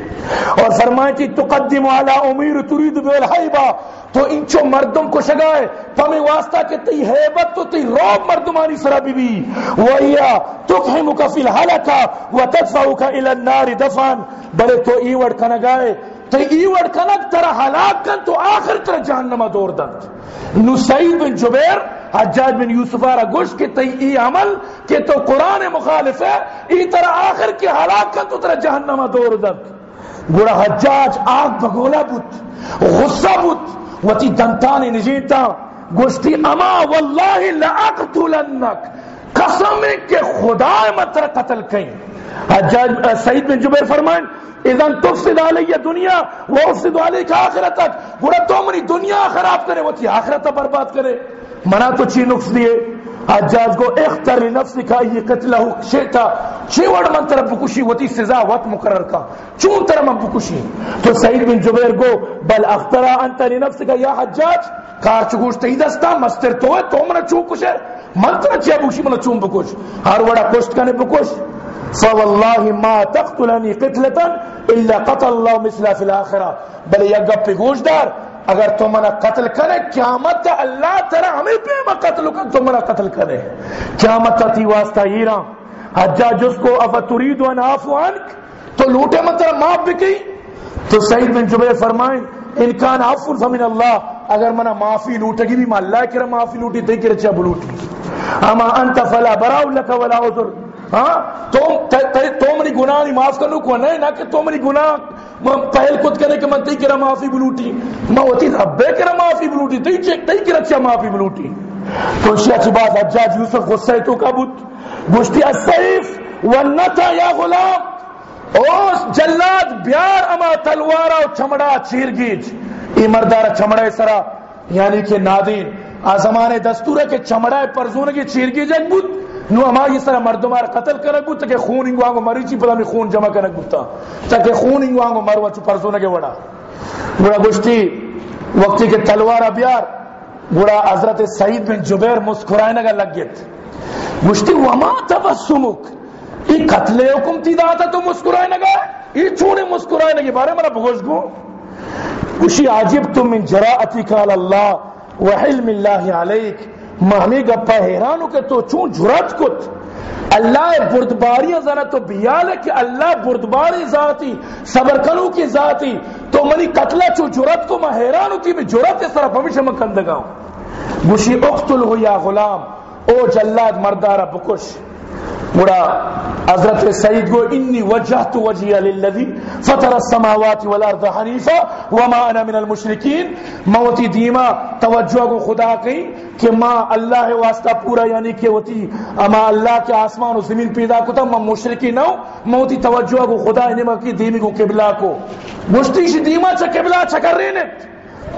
اور فرمائیں کہ تقدم علی امیر ترید بالحیبہ تو انچو مردم کو شگائے پمی واسطہ کہ تی حیبت تو تی روب مردمانی سرا بی بی ویا تقحمک فی الحلقہ و تدفعک الى النار دفن بلے تو ایوڑ کنگائے تو ایوڑ کنگ ترہ حلاک کن تو آخر ترہ جہنم دور دند نو بن جبیر حجاج بن یوسف آرہ گوش کے تی ای عمل کہ تو قرآن مخالف ہے، ای طرح آخر کی حلاکت تو طرح جہنم دور دت گوڑا حجاج آگ بگولا بود غصہ بود و تی دنتان نجیتا۔ گوشتی اما واللہ لأقتلنک۔ قسم ہے کہ خدا مطرح قتل کہیں حجاج سعید بن جبیر فرمائیں اذن تفسد علی دنیا و افسد علی کا آخرتک۔ گوڑا تو منی دنیا خراب کرے وہ تی آخرت برباد کرے۔ منا تو چی نقص دیے حجاج کو اختر نفس کا یہ قتلہ شیطا چی من طرف بکشی وتی سزا وقت مقرر کا؟ چون طرح من بکشی؟ تو سعید بن جبیر کو بل اخترا انت لنفس کا یا حجاج کار چگوش تی دستا، مستر تو ہے، تو منا چون کشے؟ من طرح چی بکشی، منا چون بکش۔ ہر وڑا کشت کنے بکش۔ فوالله ما تقتلني قتلة الا قتل الله مثل في الاخره بل يغب گوش دار اگر تو منہ قتل کرے، قیامت اللہ ترہ ہمیں پہ میں قتل کر، تو منہ قتل کرے۔ قیامت تی واسطہ ہیرا حجا جس کو اب ترید و نافو تو لوٹے من ترہ معاف بکی تو سعید بن جبیر فرمائیں انکان عفو فمن اللہ، اگر منا معافی لوٹگی بھی ما اللہ کرا معافی لوٹی تے کرا چا بلوٹی۔ اما انت فلا براؤ لکا ولا عذر۔ ہاں؟ تو تو منی گناہ نہیں، معاف کرنو کو نہیں، نہ کہ تو منی گناہ۔ پہل کت کرے کہ من تی کرا معافی بلوٹی۔ ما ہوتی ربے کرا معافی بلوٹی تی چیک تی کرا چا معافی بلوٹی۔ تو اسی اچھی بات حجاج یوسف غصہ تو کبوت گشتی السیف ونتا یا غلام، اوس جلاد بیار اما تلوارا و چمڑا چیر گیج۔ ای مردارا چمڑا سرا یعنی کہ نادین، آ زمانے دستور ہے کہ چمڑا پرزونگی چیر گیج ایک بود نو اما یہ سرا مردمار قتل کرک بود تاکہ خون انگو آنگو مری چی پدا میں خون جمع کرک بودتا تاکہ خون انگو آنگو مروا چو پرزونگی وڑا۔ بڑا گشتی وقتی کہ تلوارا بیار بڑا حضرت سعید بن جبیر مسکرائنے گا لگ گیت۔ گشتی وما تبسمک؟ یہ قتل حکم تی داتا تو مسکرائے نگا؟ یہ چھوڑے مسکرائے نگی بارے مرا بگوش گو۔ کشی عجب تم من جراعتی کال اللہ، وحلم اللہ علیک۔ مہمی گپا حیرانو کہ تو چون جرات کت؟ اللہ بردباری ذرا تو بیال ہے کہ اللہ بردباری ذاتی، صبر کنو کی ذاتی۔ تو منی قتلہ چو جرات کو میں حیرانو کی میں جرات اس طرح پمیشہ میں کندگا ہوں۔ گوشی اقتل ہو یا غلام، او جلاد مردارہ، بکش۔ بڑا حضرت سعید گو انی وجہت وجہی للذی فطر السماوات والارض حنیفا وما انا من المشرکین۔ موتی دیما، توجہ کو خدا کہیں کہ ما اللہ واسطہ پورا یعنی کہ ہوتی، اما اللہ کے آسمان و زمین پیدا کو کتا، ما مشرکی نو موتی توجہ کو خدا انما کی دیمی کو قبلہ کو۔ مشتیش دیما چا قبلہ چا کر رہے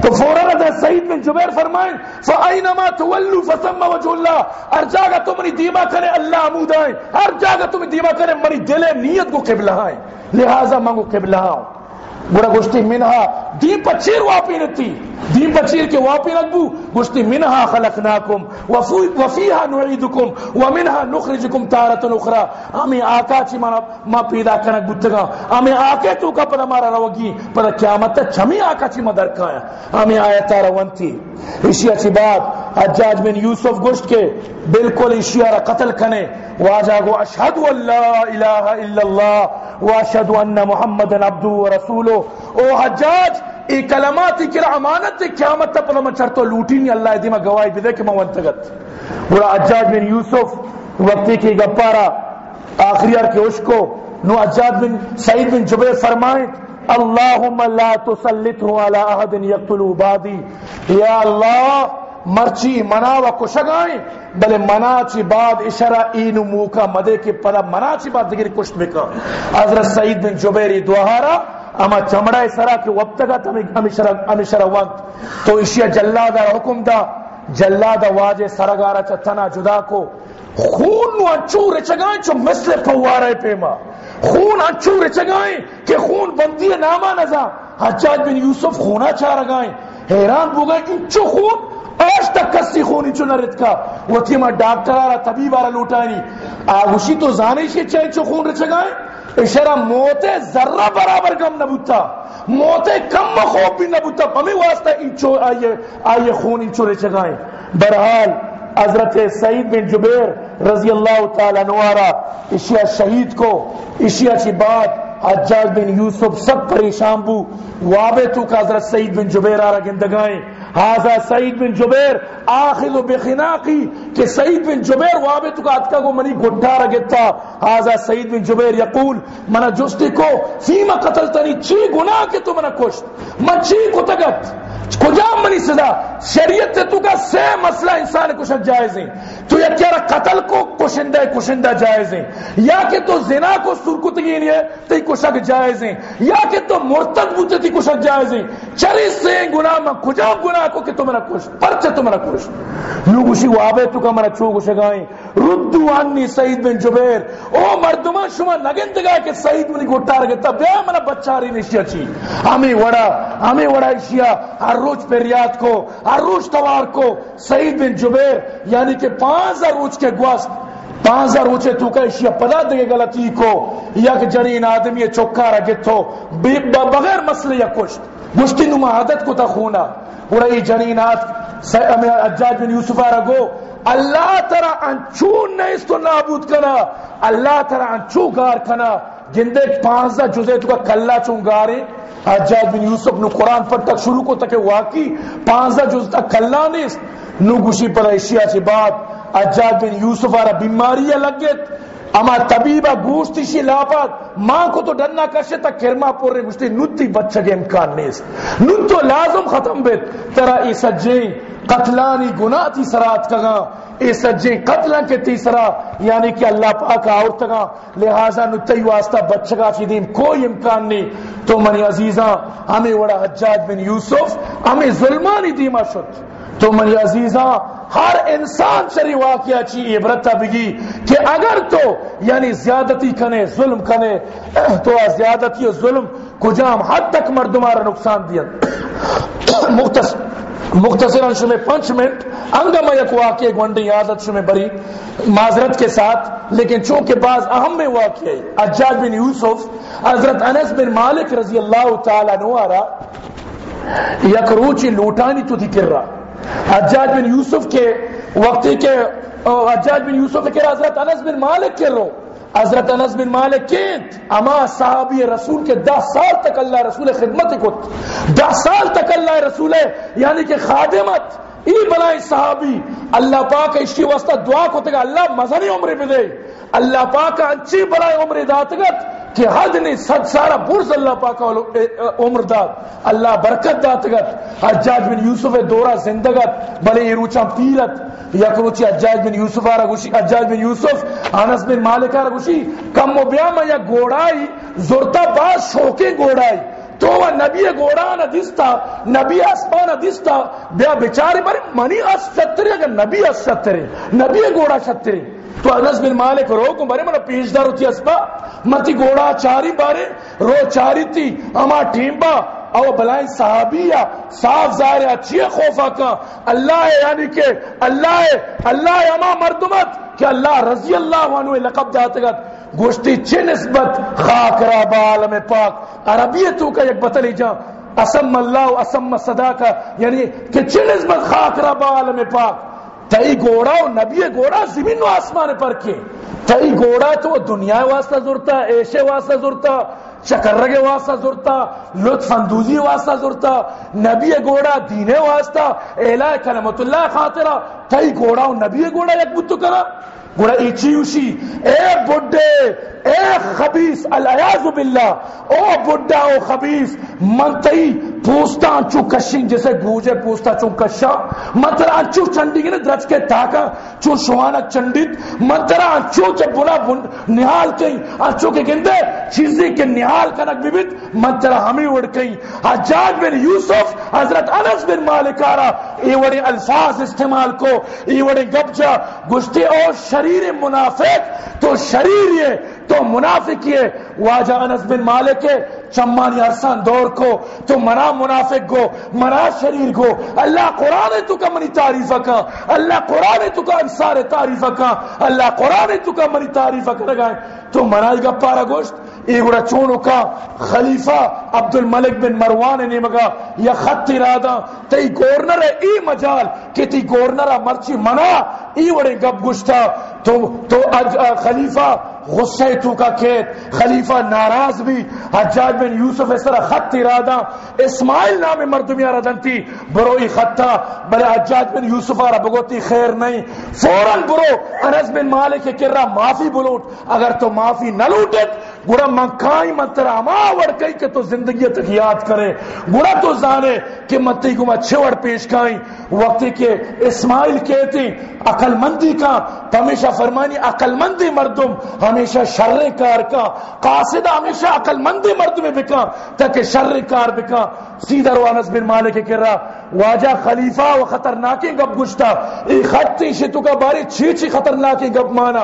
تو فوراً حضرت سعید بن جبیر فرمائیں، فَأَيْنَمَا تُوَلُّ فَسَمَّ وَجُ اللَّهِ۔ ہر جاگہ تم منی دیما کرے اللہ عمود آئیں ہر جاگہ تمہیں دیما کرے مری دلے نیت کو قبلہ آئیں۔ لہٰذا مانگو قبلہ آؤں بڑا گشتی منہا دی پچیر واپی نتی دی پچیر کے واپی نکبو گشتی منہا خلقناکم۔ وفیہا نعیدکم۔ ومنہا نخرجکم تارتا اخرى۔ ہمیں آقا چی مانا ما پیدا کنک بودتگا ہمیں آقا تو کا پدا مارا روگی۔ پدا قیامت چمی آقا چی مدر کھایا۔ ہمیں آیتا روانتی اسی اچھی بات۔ حجاج بن یوسف گشت کے بالکل اشیاء را قتل کنے۔ واجہ گو، اشہدو اللہ الہ الا اللہ واشہدو ان محمد عبدو و رسولو او حجاج، ای کلماتی کرا امانت، قیامت تا پدا چرتو لوٹی نہیں اللہ دیما گواہی بدے کہ میں ونتگت بڑا حجاج بن یوسف، وقتی کی گپارا، آخری ار کے اشکو نو حجاج بن سعید بن جبیر فرمائیں اللہم لا تسلطه على احد یقتلو بادی یا اللہ، مرچی، منا و کشگائیں بلے منا چی بعد اشارہ اینو موکا مدے کے پدا منا چی بعد دیگر کشت بکا۔ حضرت سعید بن جبیری دوہارا اما چمڑا سرا کہ وقتگت ہمیشہ ہمیشہ وقت تو اشیاء جلادہ حکم دا. جلادہ واجہ سرگارہ چتنا جدا کو. خون نو انچو رچگائیں چو مثل پوارے پیما. خون انچو رچگائیں کہ خون بندی ناما نزا. حجاج بن یوسف خونا چاہ رگائیں حیران بو گئے انچو خون آج تک کسی خونی چو نرد کا. وہ تیما ڈاکٹر آرہ طبیب آرہ لوٹائنی آگوشی تو زانے شی چاہے چو خون رچگائیں. اشارہ موت ذرہ برابر کم نبوتا موت کم خوب بھی نبوتا ہمیں واسطہ انچو آئیے آئیے خون انچو رچگائیں برحال حضرت سعید بن جبیر رضی اللہ تعالی نوارا اشیاء شہید کو اشیاء چی بات، حجاج بن یوسف سب پریشان بو۔ وابے تو کا حضرت سعید بن جبیر آرہ گندگائیں۔ حاضر سعید بن جبیر آخذ بخناقی کہ سعید بن جبیر وابے تو کا اتکا کو منی گھٹا رگتا حاضر سعید بن جبیر یقول، منا جستی کو، فیما قتلتنی چی گناہ کے تو منا کشت؟ من چی کتگت؟ کجا منی سزا شریعت سے تو کا سے مسئلہ انسان کشت جائز ہیں تو یا کیا قتل کو کشندہ کشندہ جائز ہیں یا کہ تو زنا کو سرکتگی نہیں ہے، تو تی کشک جائز ہیں یا کہ تو مرتد بوتے تی کشک جائز ہیں چری سے گناہ میں، کجا گناہ کو کہ تو منا کشت پرچہ تو منا کشت۔ نو گوشی وابے تو کا منا چو گوشگائیں ردو انی سعید بن جبیر. او مردمان، شما نگند گا کہ سعید منی گھٹا رگتا بیا منا بچہ رہی نشیا چی. ہمیں وڑا ہمیں وڑا اشیا ہر روز پر ریاد کو، ہر روز توار کو، سعید بن جبیر یعنی کہ پانچ روز کے گوست پانچ روچے تو کا اشیا پدا دے غلطی کو یک جنین آدمی چکا چوکا رگتو بغیر مسئلے یا کشت. گشتی نما عادت کو تا خونا وڑا جنینات اجاج بن یوسف آرگو اللہ ترا انچون نہیں اس تو نابود کنا۔ اللہ ترا انچو گار کنا۔ گندے پانزہ جزے تو کا کلا چونگارے حجاج بن یوسف نو قرآن پر تک شروع کو تک واقعی پانزہ جز تک کلا نیس نو گوشی پر ایشیا چی بات حجاج بن یوسف آرہ بیماری لگت اما طبیبہ گوشتی شی لاپات ماں کو تو ڈننا کشے تا کرما پورے گوشتی نتی بچہ کے امکان نیس نت تو لازم ختم بیت، ترا ای سجیں قتلانی گناہ تی سرات کگا اے سجیں قتلان کے تیسرا یعنی کہ اللہ پاک اور تگا لہذا نتی واسطہ بچگا چی دیم کوئی امکان نہیں۔ تو منی عزیزاں، ہمیں وڑا حجاج بن یوسف، ہمیں ظلمانی دیما شد۔ تو منی عزیزاں ہر انسان شری واقعہ چی عبرت بگی کہ اگر تو یعنی زیادتی کنے، ظلم کنے تو زیادتی و ظلم کجام حد تک مردمارا نقصان دیا۔ مختصر مختصرا شمیں پنچ منٹ انگم یک واقعہ گونڈی یادت شمیں بری معذرت کے ساتھ، لیکن چونکہ بعض اہم میں واقعہ ہے اجاد بن یوسف، حضرت انس بن مالک رضی اللہ تعالیٰ نوارا یک روچی لوٹانی تو ذکر رہا حجاج بن یوسف کے وقتی کے حجاج بن یوسف کے حضرت انس بن مالک کے رو۔ حضرت انس بن مالک کینت اما صحابی رسول کے دہ سال تک اللہ رسول خدمت کت دہ سال تک اللہ رسول یعنی کہ خادمت، ای بلائی صحابی۔ اللہ پاک اشی واسطہ دعا کو تگا اللہ مزنی عمر بدے اللہ پاک اچھی بلائی عمر داتگت۔ کہ حد نے صد سارا برز اللہ پاک عمر داد۔ اللہ برکت داتگت حجاج بن یوسف دورہ زندگت بلے یہ روچا پیرت یا کروچی حجاج بن یوسف آرہ گوشی، حجاج بن یوسف، انس بن مالک آرہ گوشی۔ کم و بیاما یا گوڑائی زورتا باز شوکے گوڑائی۔ تو وہ نبی گوڑا نہ دستا، نبی اسمان دستا۔ بیا بیچارے بارے منی اس سترے اگر نبی اس سترے نبی گوڑا سترے تو انس بن مالک رو کو بارے منا مطلب پیشدار ہوتی اسپا۔ متی گوڑا چاری بارے، رو چاری تھی۔ اما ٹیمبا او بلائیں صحابیہ صاف ظاہر ہے، اچھی خوفا کا اللہ ہے یعنی کہ اللہ ہے اللہ ہے، اما مردمت۔ کہ اللہ رضی اللہ عنہ لقب جاتے گا گوشتی چھ نسبت خاک را عالم پاک۔ عربیتوں کا ایک بطلی جا اسم اللہ اسم صدا کا یعنی کہ چھ نسبت خاک را عالم پاک۔ تئی گوڑا و نبی گوڑا زمین و آسمان پر کے۔ تئی گوڑا تو دنیا واسطہ ضرورتا ایشے واسطہ ضرورتا چکرگے واسطہ ضرورتا لطف اندوزی واسطہ ضرورتا نبی گوڑا دین واسطہ الہ کلمت اللہ خاطرہ، تئی گوڑا و نبی گوڑا یک بتو کرا۔ گوڑا ایچیوشی اے بڑھے اے خبیث العیاض باللہ، او بڑھا او خبیث منتئی پوستا انچو کشیں جیسے گوجے پوستا چون کشا منترا انچو چنڈی گنے درج کے تاکا چون شوانک چنڈیت منترا انچو چے بنا بن نحال کہیں انچو کے گندے چیزیں کے نحال کنک بیبت منترا ہمیں اڑ کہیں حجاج بن یوسف، حضرت انس بن مالکارا ای وڑے الفاظ استعمال کو ای وڑے گبجا گشتے او شریر منافق، تو شریر یہ، تو منافق یہ۔ واجہ انس بن مالک ہے چمانی ارسان دور کو، تو منا منافق گو منا شریر گو۔ اللہ قرآن تو کا منی تعریف کا، اللہ قرآن تو کا انصار تعریف کا، اللہ قرآن تو کا منی تعریف کا۔ تو منائی گا پارا گوشت ایگوڑا چونو کا خلیفہ عبد الملک بن مروان نے مگا یا خط ارادہ تی گورنر ہے ای مجال کہ تی گورنر مرچی منا ای وڑے گب گشتا تو, تو خلیفہ غصے تو کا کھیت خلیفہ ناراض بھی حجاج بن یوسف اس طرح خط ارادہ اسماعیل نام مردمی ردن تھی بروئی خطا بلے حجاج بن یوسف آرہ بگوتی خیر نہیں فوراں برو انس بن مالک کے کر رہا معافی بلوٹ اگر تو معافی نہ لوٹت گڑا مکائی منترا ما وڑ کئی کہ تو زندگی تک یاد کرے، گڑا تو زانے کہ متی کو میں چھوڑ پیش کھائیں وقتی کہ اسماعیل کہتے عقل مندی کا، ہمیشہ فرمانی عقل مندی مردم، ہمیشہ شر کار کا۔ قاصدہ ہمیشہ عقل مندی مردم بکا، تاکہ شر کار بکا۔ سیدھا روانس بن مالک کر رہا، واجہ خلیفہ و خطرناکی گب گشتا ای خطی شتو کا باری چھی چھی خطرناکی گب مانا۔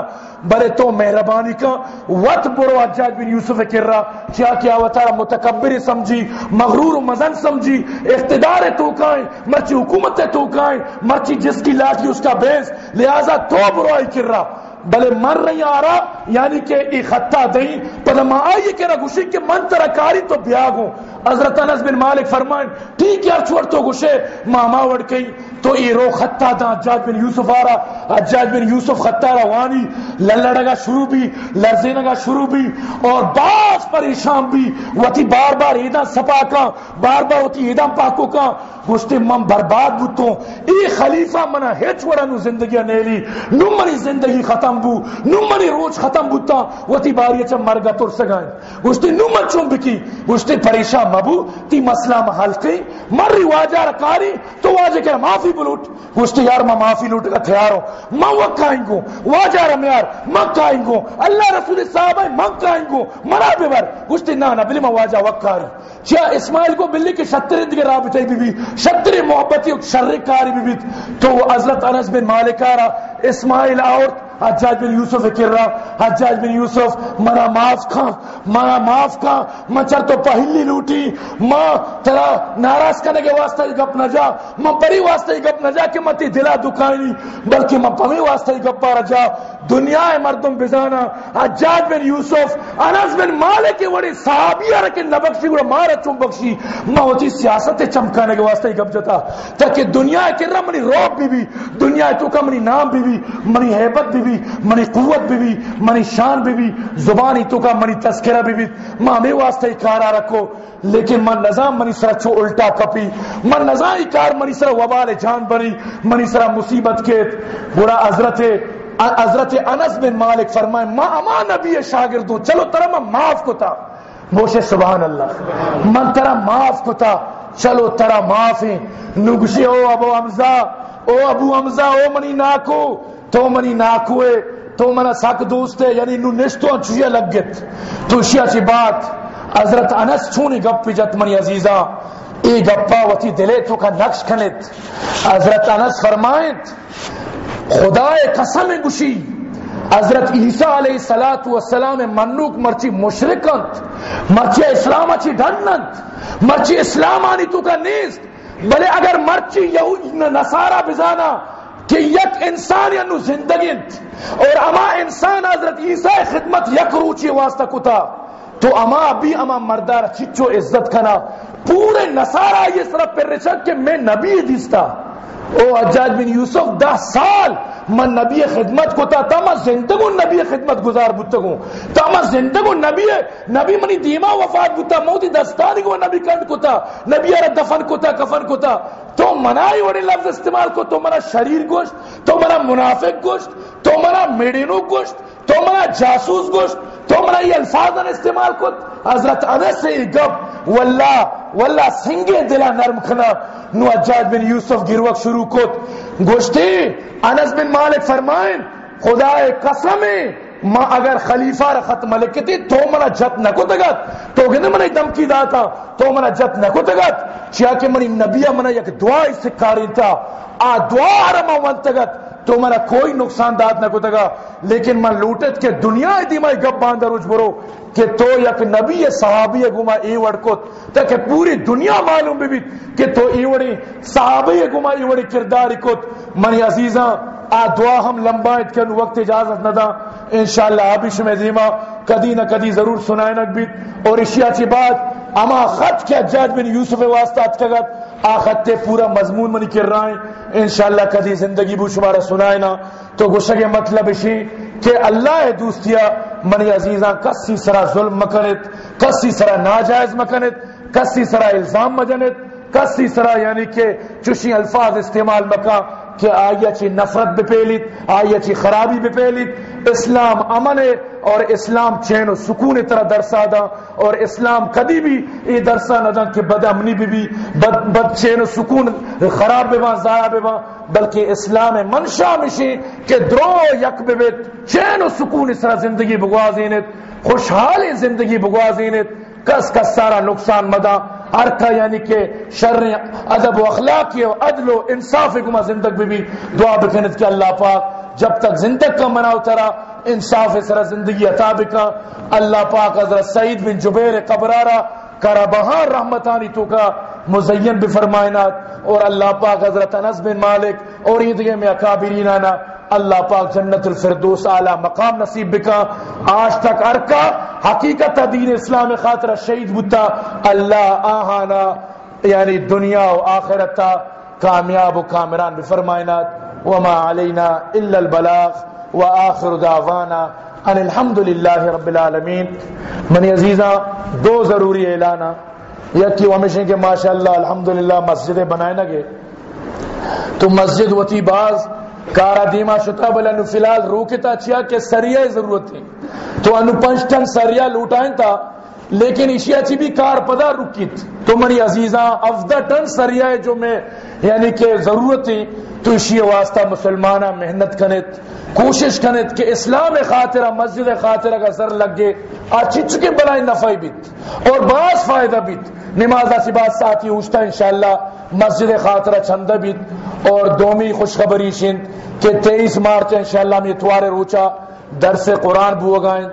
بلے تو مہربانی کا، وقت برو اجا حجاج بن یوسف کر رہا کیا کیا وہ تارا متکبر سمجھی، مغرور و مزن سمجھی، اقتدار تو کائیں، مرچی حکومت تو کائیں، مرچی جس کی لاٹھی اس کا بیس لہذا تو برو آئی کر رہا بلے مر رہی آ یعنی کہ ای خطہ دیں۔ پتہ ما آئیے کہ رہا گوشی کہ من ترکاری تو بیاگوں حضرت انس بن مالک فرمائیں، ٹھیک یار چھوڑ تو گوشے ماما وڑ کئی تو ای رو خطہ دا جاج بن یوسف آ رہا۔ حجاج بن یوسف خطہ روانی۔ للڑگا شروع بھی لرزینگا شروع بھی۔ اور باس پریشان بھی۔ وتی بار بار ایدہ سپا کا، بار بار وتی ایدہ پاکو کا۔ گوشتے من برباد بوتوں۔ ای خلیفہ منا ہیچ ورا نو زندگی نیلی۔ نو منی زندگی ختم بو۔ نو منی روچ ختم بوتا۔ وتی باری چا مرگا تر سگائیں گوشتے نو من چون بکی۔ گوشتے پریشان مبو۔ تی مسئلہ محل کئی مر واجہ رکاری۔ تو واجہ کہ معافی بلوٹ گوشت یار میں معافی لوٹ کا تھیارو میں وکائیں گو، واجہ رمیار میں کائیں گو۔ اللہ رسول صاحب ہے میں کائیں گو۔ مرا ببر گوشتے نا نا بلی میں واجہ وکار چیا جی ہاں، اسماعیل کو بلی کے شتر دیگر رابطے بی بی۔ شتر محبتی شر کاری بی بی۔ تو حضرت انس بن مالکارا اسماعیل اور حجاج بن یوسف کر رہا، حجاج بن یوسف منا معاف کھا منا معاف کھا میں چر تو پہلی لوٹی، ماں ترا ناراض کرنے کے واسطے گپ نہ جا میں بڑی واسطے گپ نہ جا کہ متی دلا دکھائی بلکہ میں پمی واسطے گپ پا جا۔ دنیا مردم بزانا حجاج بن یوسف، انس بن مالک کی وڑی صحابیہ رکھے نبخشی گڑا مارا چون بخشی۔ میں ہوتی سیاست چمکانے کے واسطے گپ جتا تاکہ دنیا کے رہا منی روب بھی بھی دنیا تو کا منی نام بھی بھی منی حیبت بھی بھی منی قوت بھی بھی، منی شان بھی بھی، زبانی تو کا منی تذکرہ بھی بھی، ماں میں واسطے کارا رکھو، لیکن من نظام منی سر چھو الٹا کپی، من نظام کار منی سر وبال جان بنی، منی سر مصیبت کے برا حضرت حضرت انس بن مالک فرمائے، ما اما نبی شاگردوں چلو ترہ میں معاف کو تھا موشے سبحان اللہ من ترہ معاف کو تھا چلو ترہ معاف ہیں نگشی او ابو حمزہ، او ابو حمزہ، او منی ناکو تو منی ناکوے تو منا ساک دوست ہے یعنی نو نشتو چویا لگ گت تو شیا چی بات، حضرت انس چونی گپ پی جت منی عزیزہ، ای گپا وتی دلے تو کا نقش کھنت حضرت انس فرمائت خدا قسم گشی حضرت عیسیٰ علیہ الصلات والسلام منوک مرچی مشرکت مرچی اسلام اچھی ڈھننت، مرچی اسلام آنی تو کا نیست۔ بلے اگر مرچی یہود نصارہ بزانا کہ یک انسان یا نو زندگی اور اما انسان حضرت عیسیٰ خدمت یک روچی واسطہ کتا. تو اما بھی اما مردار چچو عزت کنا. پورے نصارہ یہ طرف پر رچک کہ میں نبی دیستا. او حجاج بن یوسف دہ سال من نبی خدمت کو تا تا من زندگو نبی خدمت گزار بودتگو تا من زندگو نبی نبی منی دیما وفات بودتا موتی دستانی کو نبی کند کو تا، نبی را دفن کو تا، کفن کو تا. تو منائی وڑی لفظ استعمال کو، تو منا شریر گوشت، تو منا منافق گوشت، تو منا میڈینو گوشت، تو منا جاسوس گوشت، تو منا یہ الفاظ استعمال کو. حضرت انس سے گپ، واللہ واللہ سنگے دلا نرم کھنا نو اجاد بن یوسف گروک شروع کت. گوشتی، انس بن مالک فرمائن خدا قسم ما اگر خلیفہ رخت ملک تھی تو منا جت نہ کو تگت تو گنے منا دمکی داتا، تو منا جت نہ کو تگت چیا کہ منی نبیہ منا یک دعا اس کاری تھا آ دعا رما ون تگت منا کوئی نقصان داد نہ کو تگا لیکن من لوٹت کے دنیا دی میں گپ باندھ روج برو کہ تو یک نبی صحابی گما ای وڑ کو تاکہ پوری دنیا معلوم بھی بھی کہ تو ای وڑی، صحابی گما ای وڑی کردار کو منی عزیزاں، آ دعا ہم لمبائت کن وقت اجازت نہ دا انشاءاللہ آبش میں دیما کدی نہ کدی ضرور سنائے نک بیت۔ اور اشیاء چی بات، اما خط کیا جاج بن یوسف واسطات کگت آ خط پورا مضمون منی کر رہا ہیں انشاءاللہ کدی زندگی بو شمارا سنائے نا۔ تو گوشگے مطلب اشی کہ اللہ دوستیا منی عزیزاں، کسی سرا ظلم مکنت کسی سرا ناجائز مکنت کسی سرا الزام مجنت کسی سرا یعنی کہ چشی الفاظ استعمال مکا کہ آیا چی نفرت بپیلیت آیا چی خرابی بپیلیت اسلام امن ہے اور اسلام چین و سکون طرح درسا دا اور اسلام کدی بھی یہ درسا نہ دا کہ بد امنی بھی بھی بد, بد چین و سکون خراب بے وہاں ضائع بے وہاں بلکہ اسلام منشا مشی کہ درو یک بے بیت چین و سکون اس طرح زندگی بگوازینت خوشحال زندگی بگوازینت کس کس سارا نقصان مدا ہر کا یعنی کہ شر ادب و اخلاقی و عدل و انصاف گما زندگ بھی, بھی دعا بکنت کہ اللہ پاک جب تک زندگ کا مناو ترا انصاف سر زندگی عطا بکا۔ اللہ پاک حضرت سعید بن جبیر قبرارا کرا بہار رحمتانی تو کا مزین بفرمائنات اور اللہ پاک حضرت انس بن مالک اور عیدگی میں اکابرین آنا اللہ پاک جنت الفردوس اعلی مقام نصیب بکا۔ آج تک ارکا حقیقت دین اسلام خاطر شہید بتا اللہ آہانا یعنی دنیا و آخرتا کامیاب و کامران بفرمائنات وما علینا الا البلاغ واخر دعوانا ان الحمد للہ رب العالمین منی عزیزاں دو ضروری اعلانہ یکی ہمیشہ کہ ماشاءاللہ، الحمدللہ مسجد بنائے نہ گے تو مسجد وتی باز، کارا دیما شتا بل انو فلال روکتا چیا کہ سریع ضرورت تھی۔ تو انو پنچ ٹن سریع لوٹائیں تا، لیکن اشیا چی بھی کار پدا رکیت تو منی عزیزاں افدہ ٹن سریع جو میں یعنی کہ ضرورت تھی۔ تو اسی واسطہ مسلمانہ محنت کنت کوشش کنت کہ اسلام خاطرہ، مسجد خاطرہ کا سر لگ گئے اچھی چکے بلائی نفعی بیت، اور بعض فائدہ بیت، نماز سی بات ساتھی اوشتا انشاءاللہ مسجد خاطرہ چھندہ بیت، اور دومی خوشخبری شند کہ تیئیس مارچ انشاءاللہ میں اتوار روچا درس قرآن بوگائیں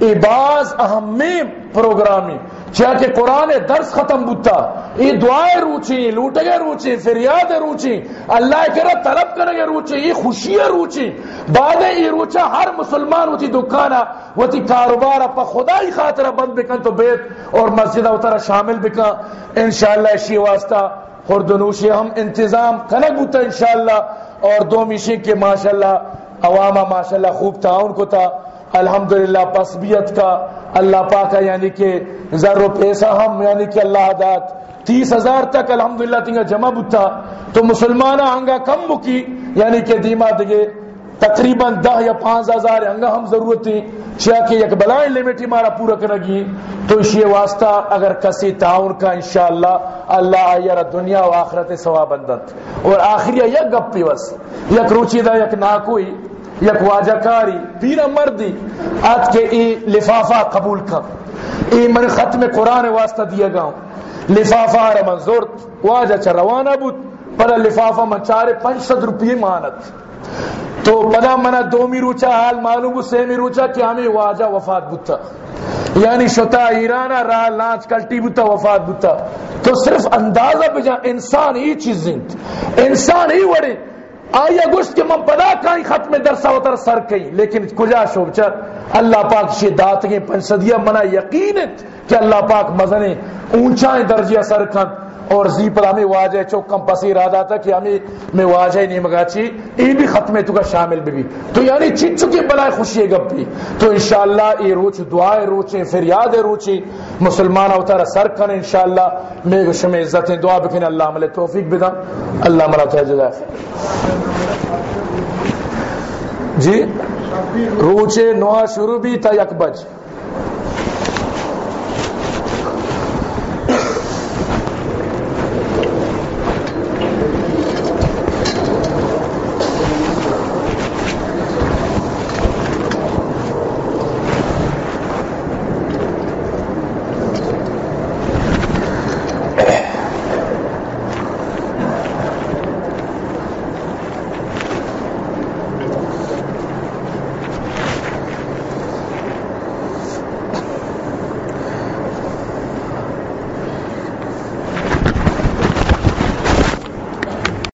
ای باز اہمی پروگرامی چاہ کہ قرآن درس ختم بوتا ای دعائیں روچی لوٹگے روچی فریاد روچی اللہ کرا طلب کرے روچی ای خوشی روچی بعد ای روچا ہر مسلمان ہوتی دکانا وتی کاروبار پا خدای خاطر بند بکن تو بیت اور مسجد اترا شامل بکن انشاءاللہ اشی واسطہ خردنوشی ہم انتظام کنک بوتا انشاءاللہ اور دو میشی کے ماشاءاللہ عوامہ ماشاءاللہ خوب تعاون کو تا الحمدللہ پسبیت کا اللہ پاک یعنی کہ زر و پیسہ ہم یعنی کہ اللہ دات تیس ہزار تک الحمدللہ تنگا جمع بتا تو مسلمانہ ہنگا کم مکی یعنی کہ دیما دگے تقریباً دہ یا پانچ ہزار ہنگا ہم ضرورت تھی چاہ کہ یک بلائیں لیمیٹی مارا پورا کرنگی تو اسی واسطہ اگر کسی تعاون کا انشاءاللہ اللہ آئیر دنیا و آخرت سوا بندت اور آخری یک گپی بس، یک روچی دا، یک ناکوئی، یک واجہ کاری پیرا مردی آت کے ای لفافہ قبول کر۔ ای من ختم قرآن واسطہ دیا گاؤں لفافہ را منظورت واجہ چا روانہ بود، پدا لفافہ من چارے پنچ ست روپیے مانت۔ تو پدا منا دومی روچا حال معلوم بود، سیمی روچا کہ ہمیں واجہ وفات بودتا۔ یعنی شتا ایرانا را لانچ کلٹی بودتا، وفات بودتا۔ تو صرف اندازہ بجا انسان ہی چیز زند۔ انسان ہی وڑے۔ آیا گوشت کے من پدا کائیں ختم درسا و تر سر کئی، لیکن کجا شوبچر اللہ پاک شی داتگیں پنسدیہ منا یقینت کہ اللہ پاک مزنے اونچائیں درجیہ سر کن۔ اور زی پر ہمیں واجہ چوکم پسی ارادہ تھا کہ ہمیں میں واجہ نہیں مگاچی ای بھی ختمے تو کا شامل بھی, بھی۔ تو یعنی چچ چکے بلائے خوشی گپ بھی۔ تو انشاءاللہ ای روچ دعائیں روچیں فریاد روچیں مسلمان اوتارا سر کن انشاءاللہ میں گشم عزتیں دعا بکن اللہ ملے توفیق بدا اللہ مرا تو جزائے جی؟ روچے نوہ شروع بھی تا یک بج۔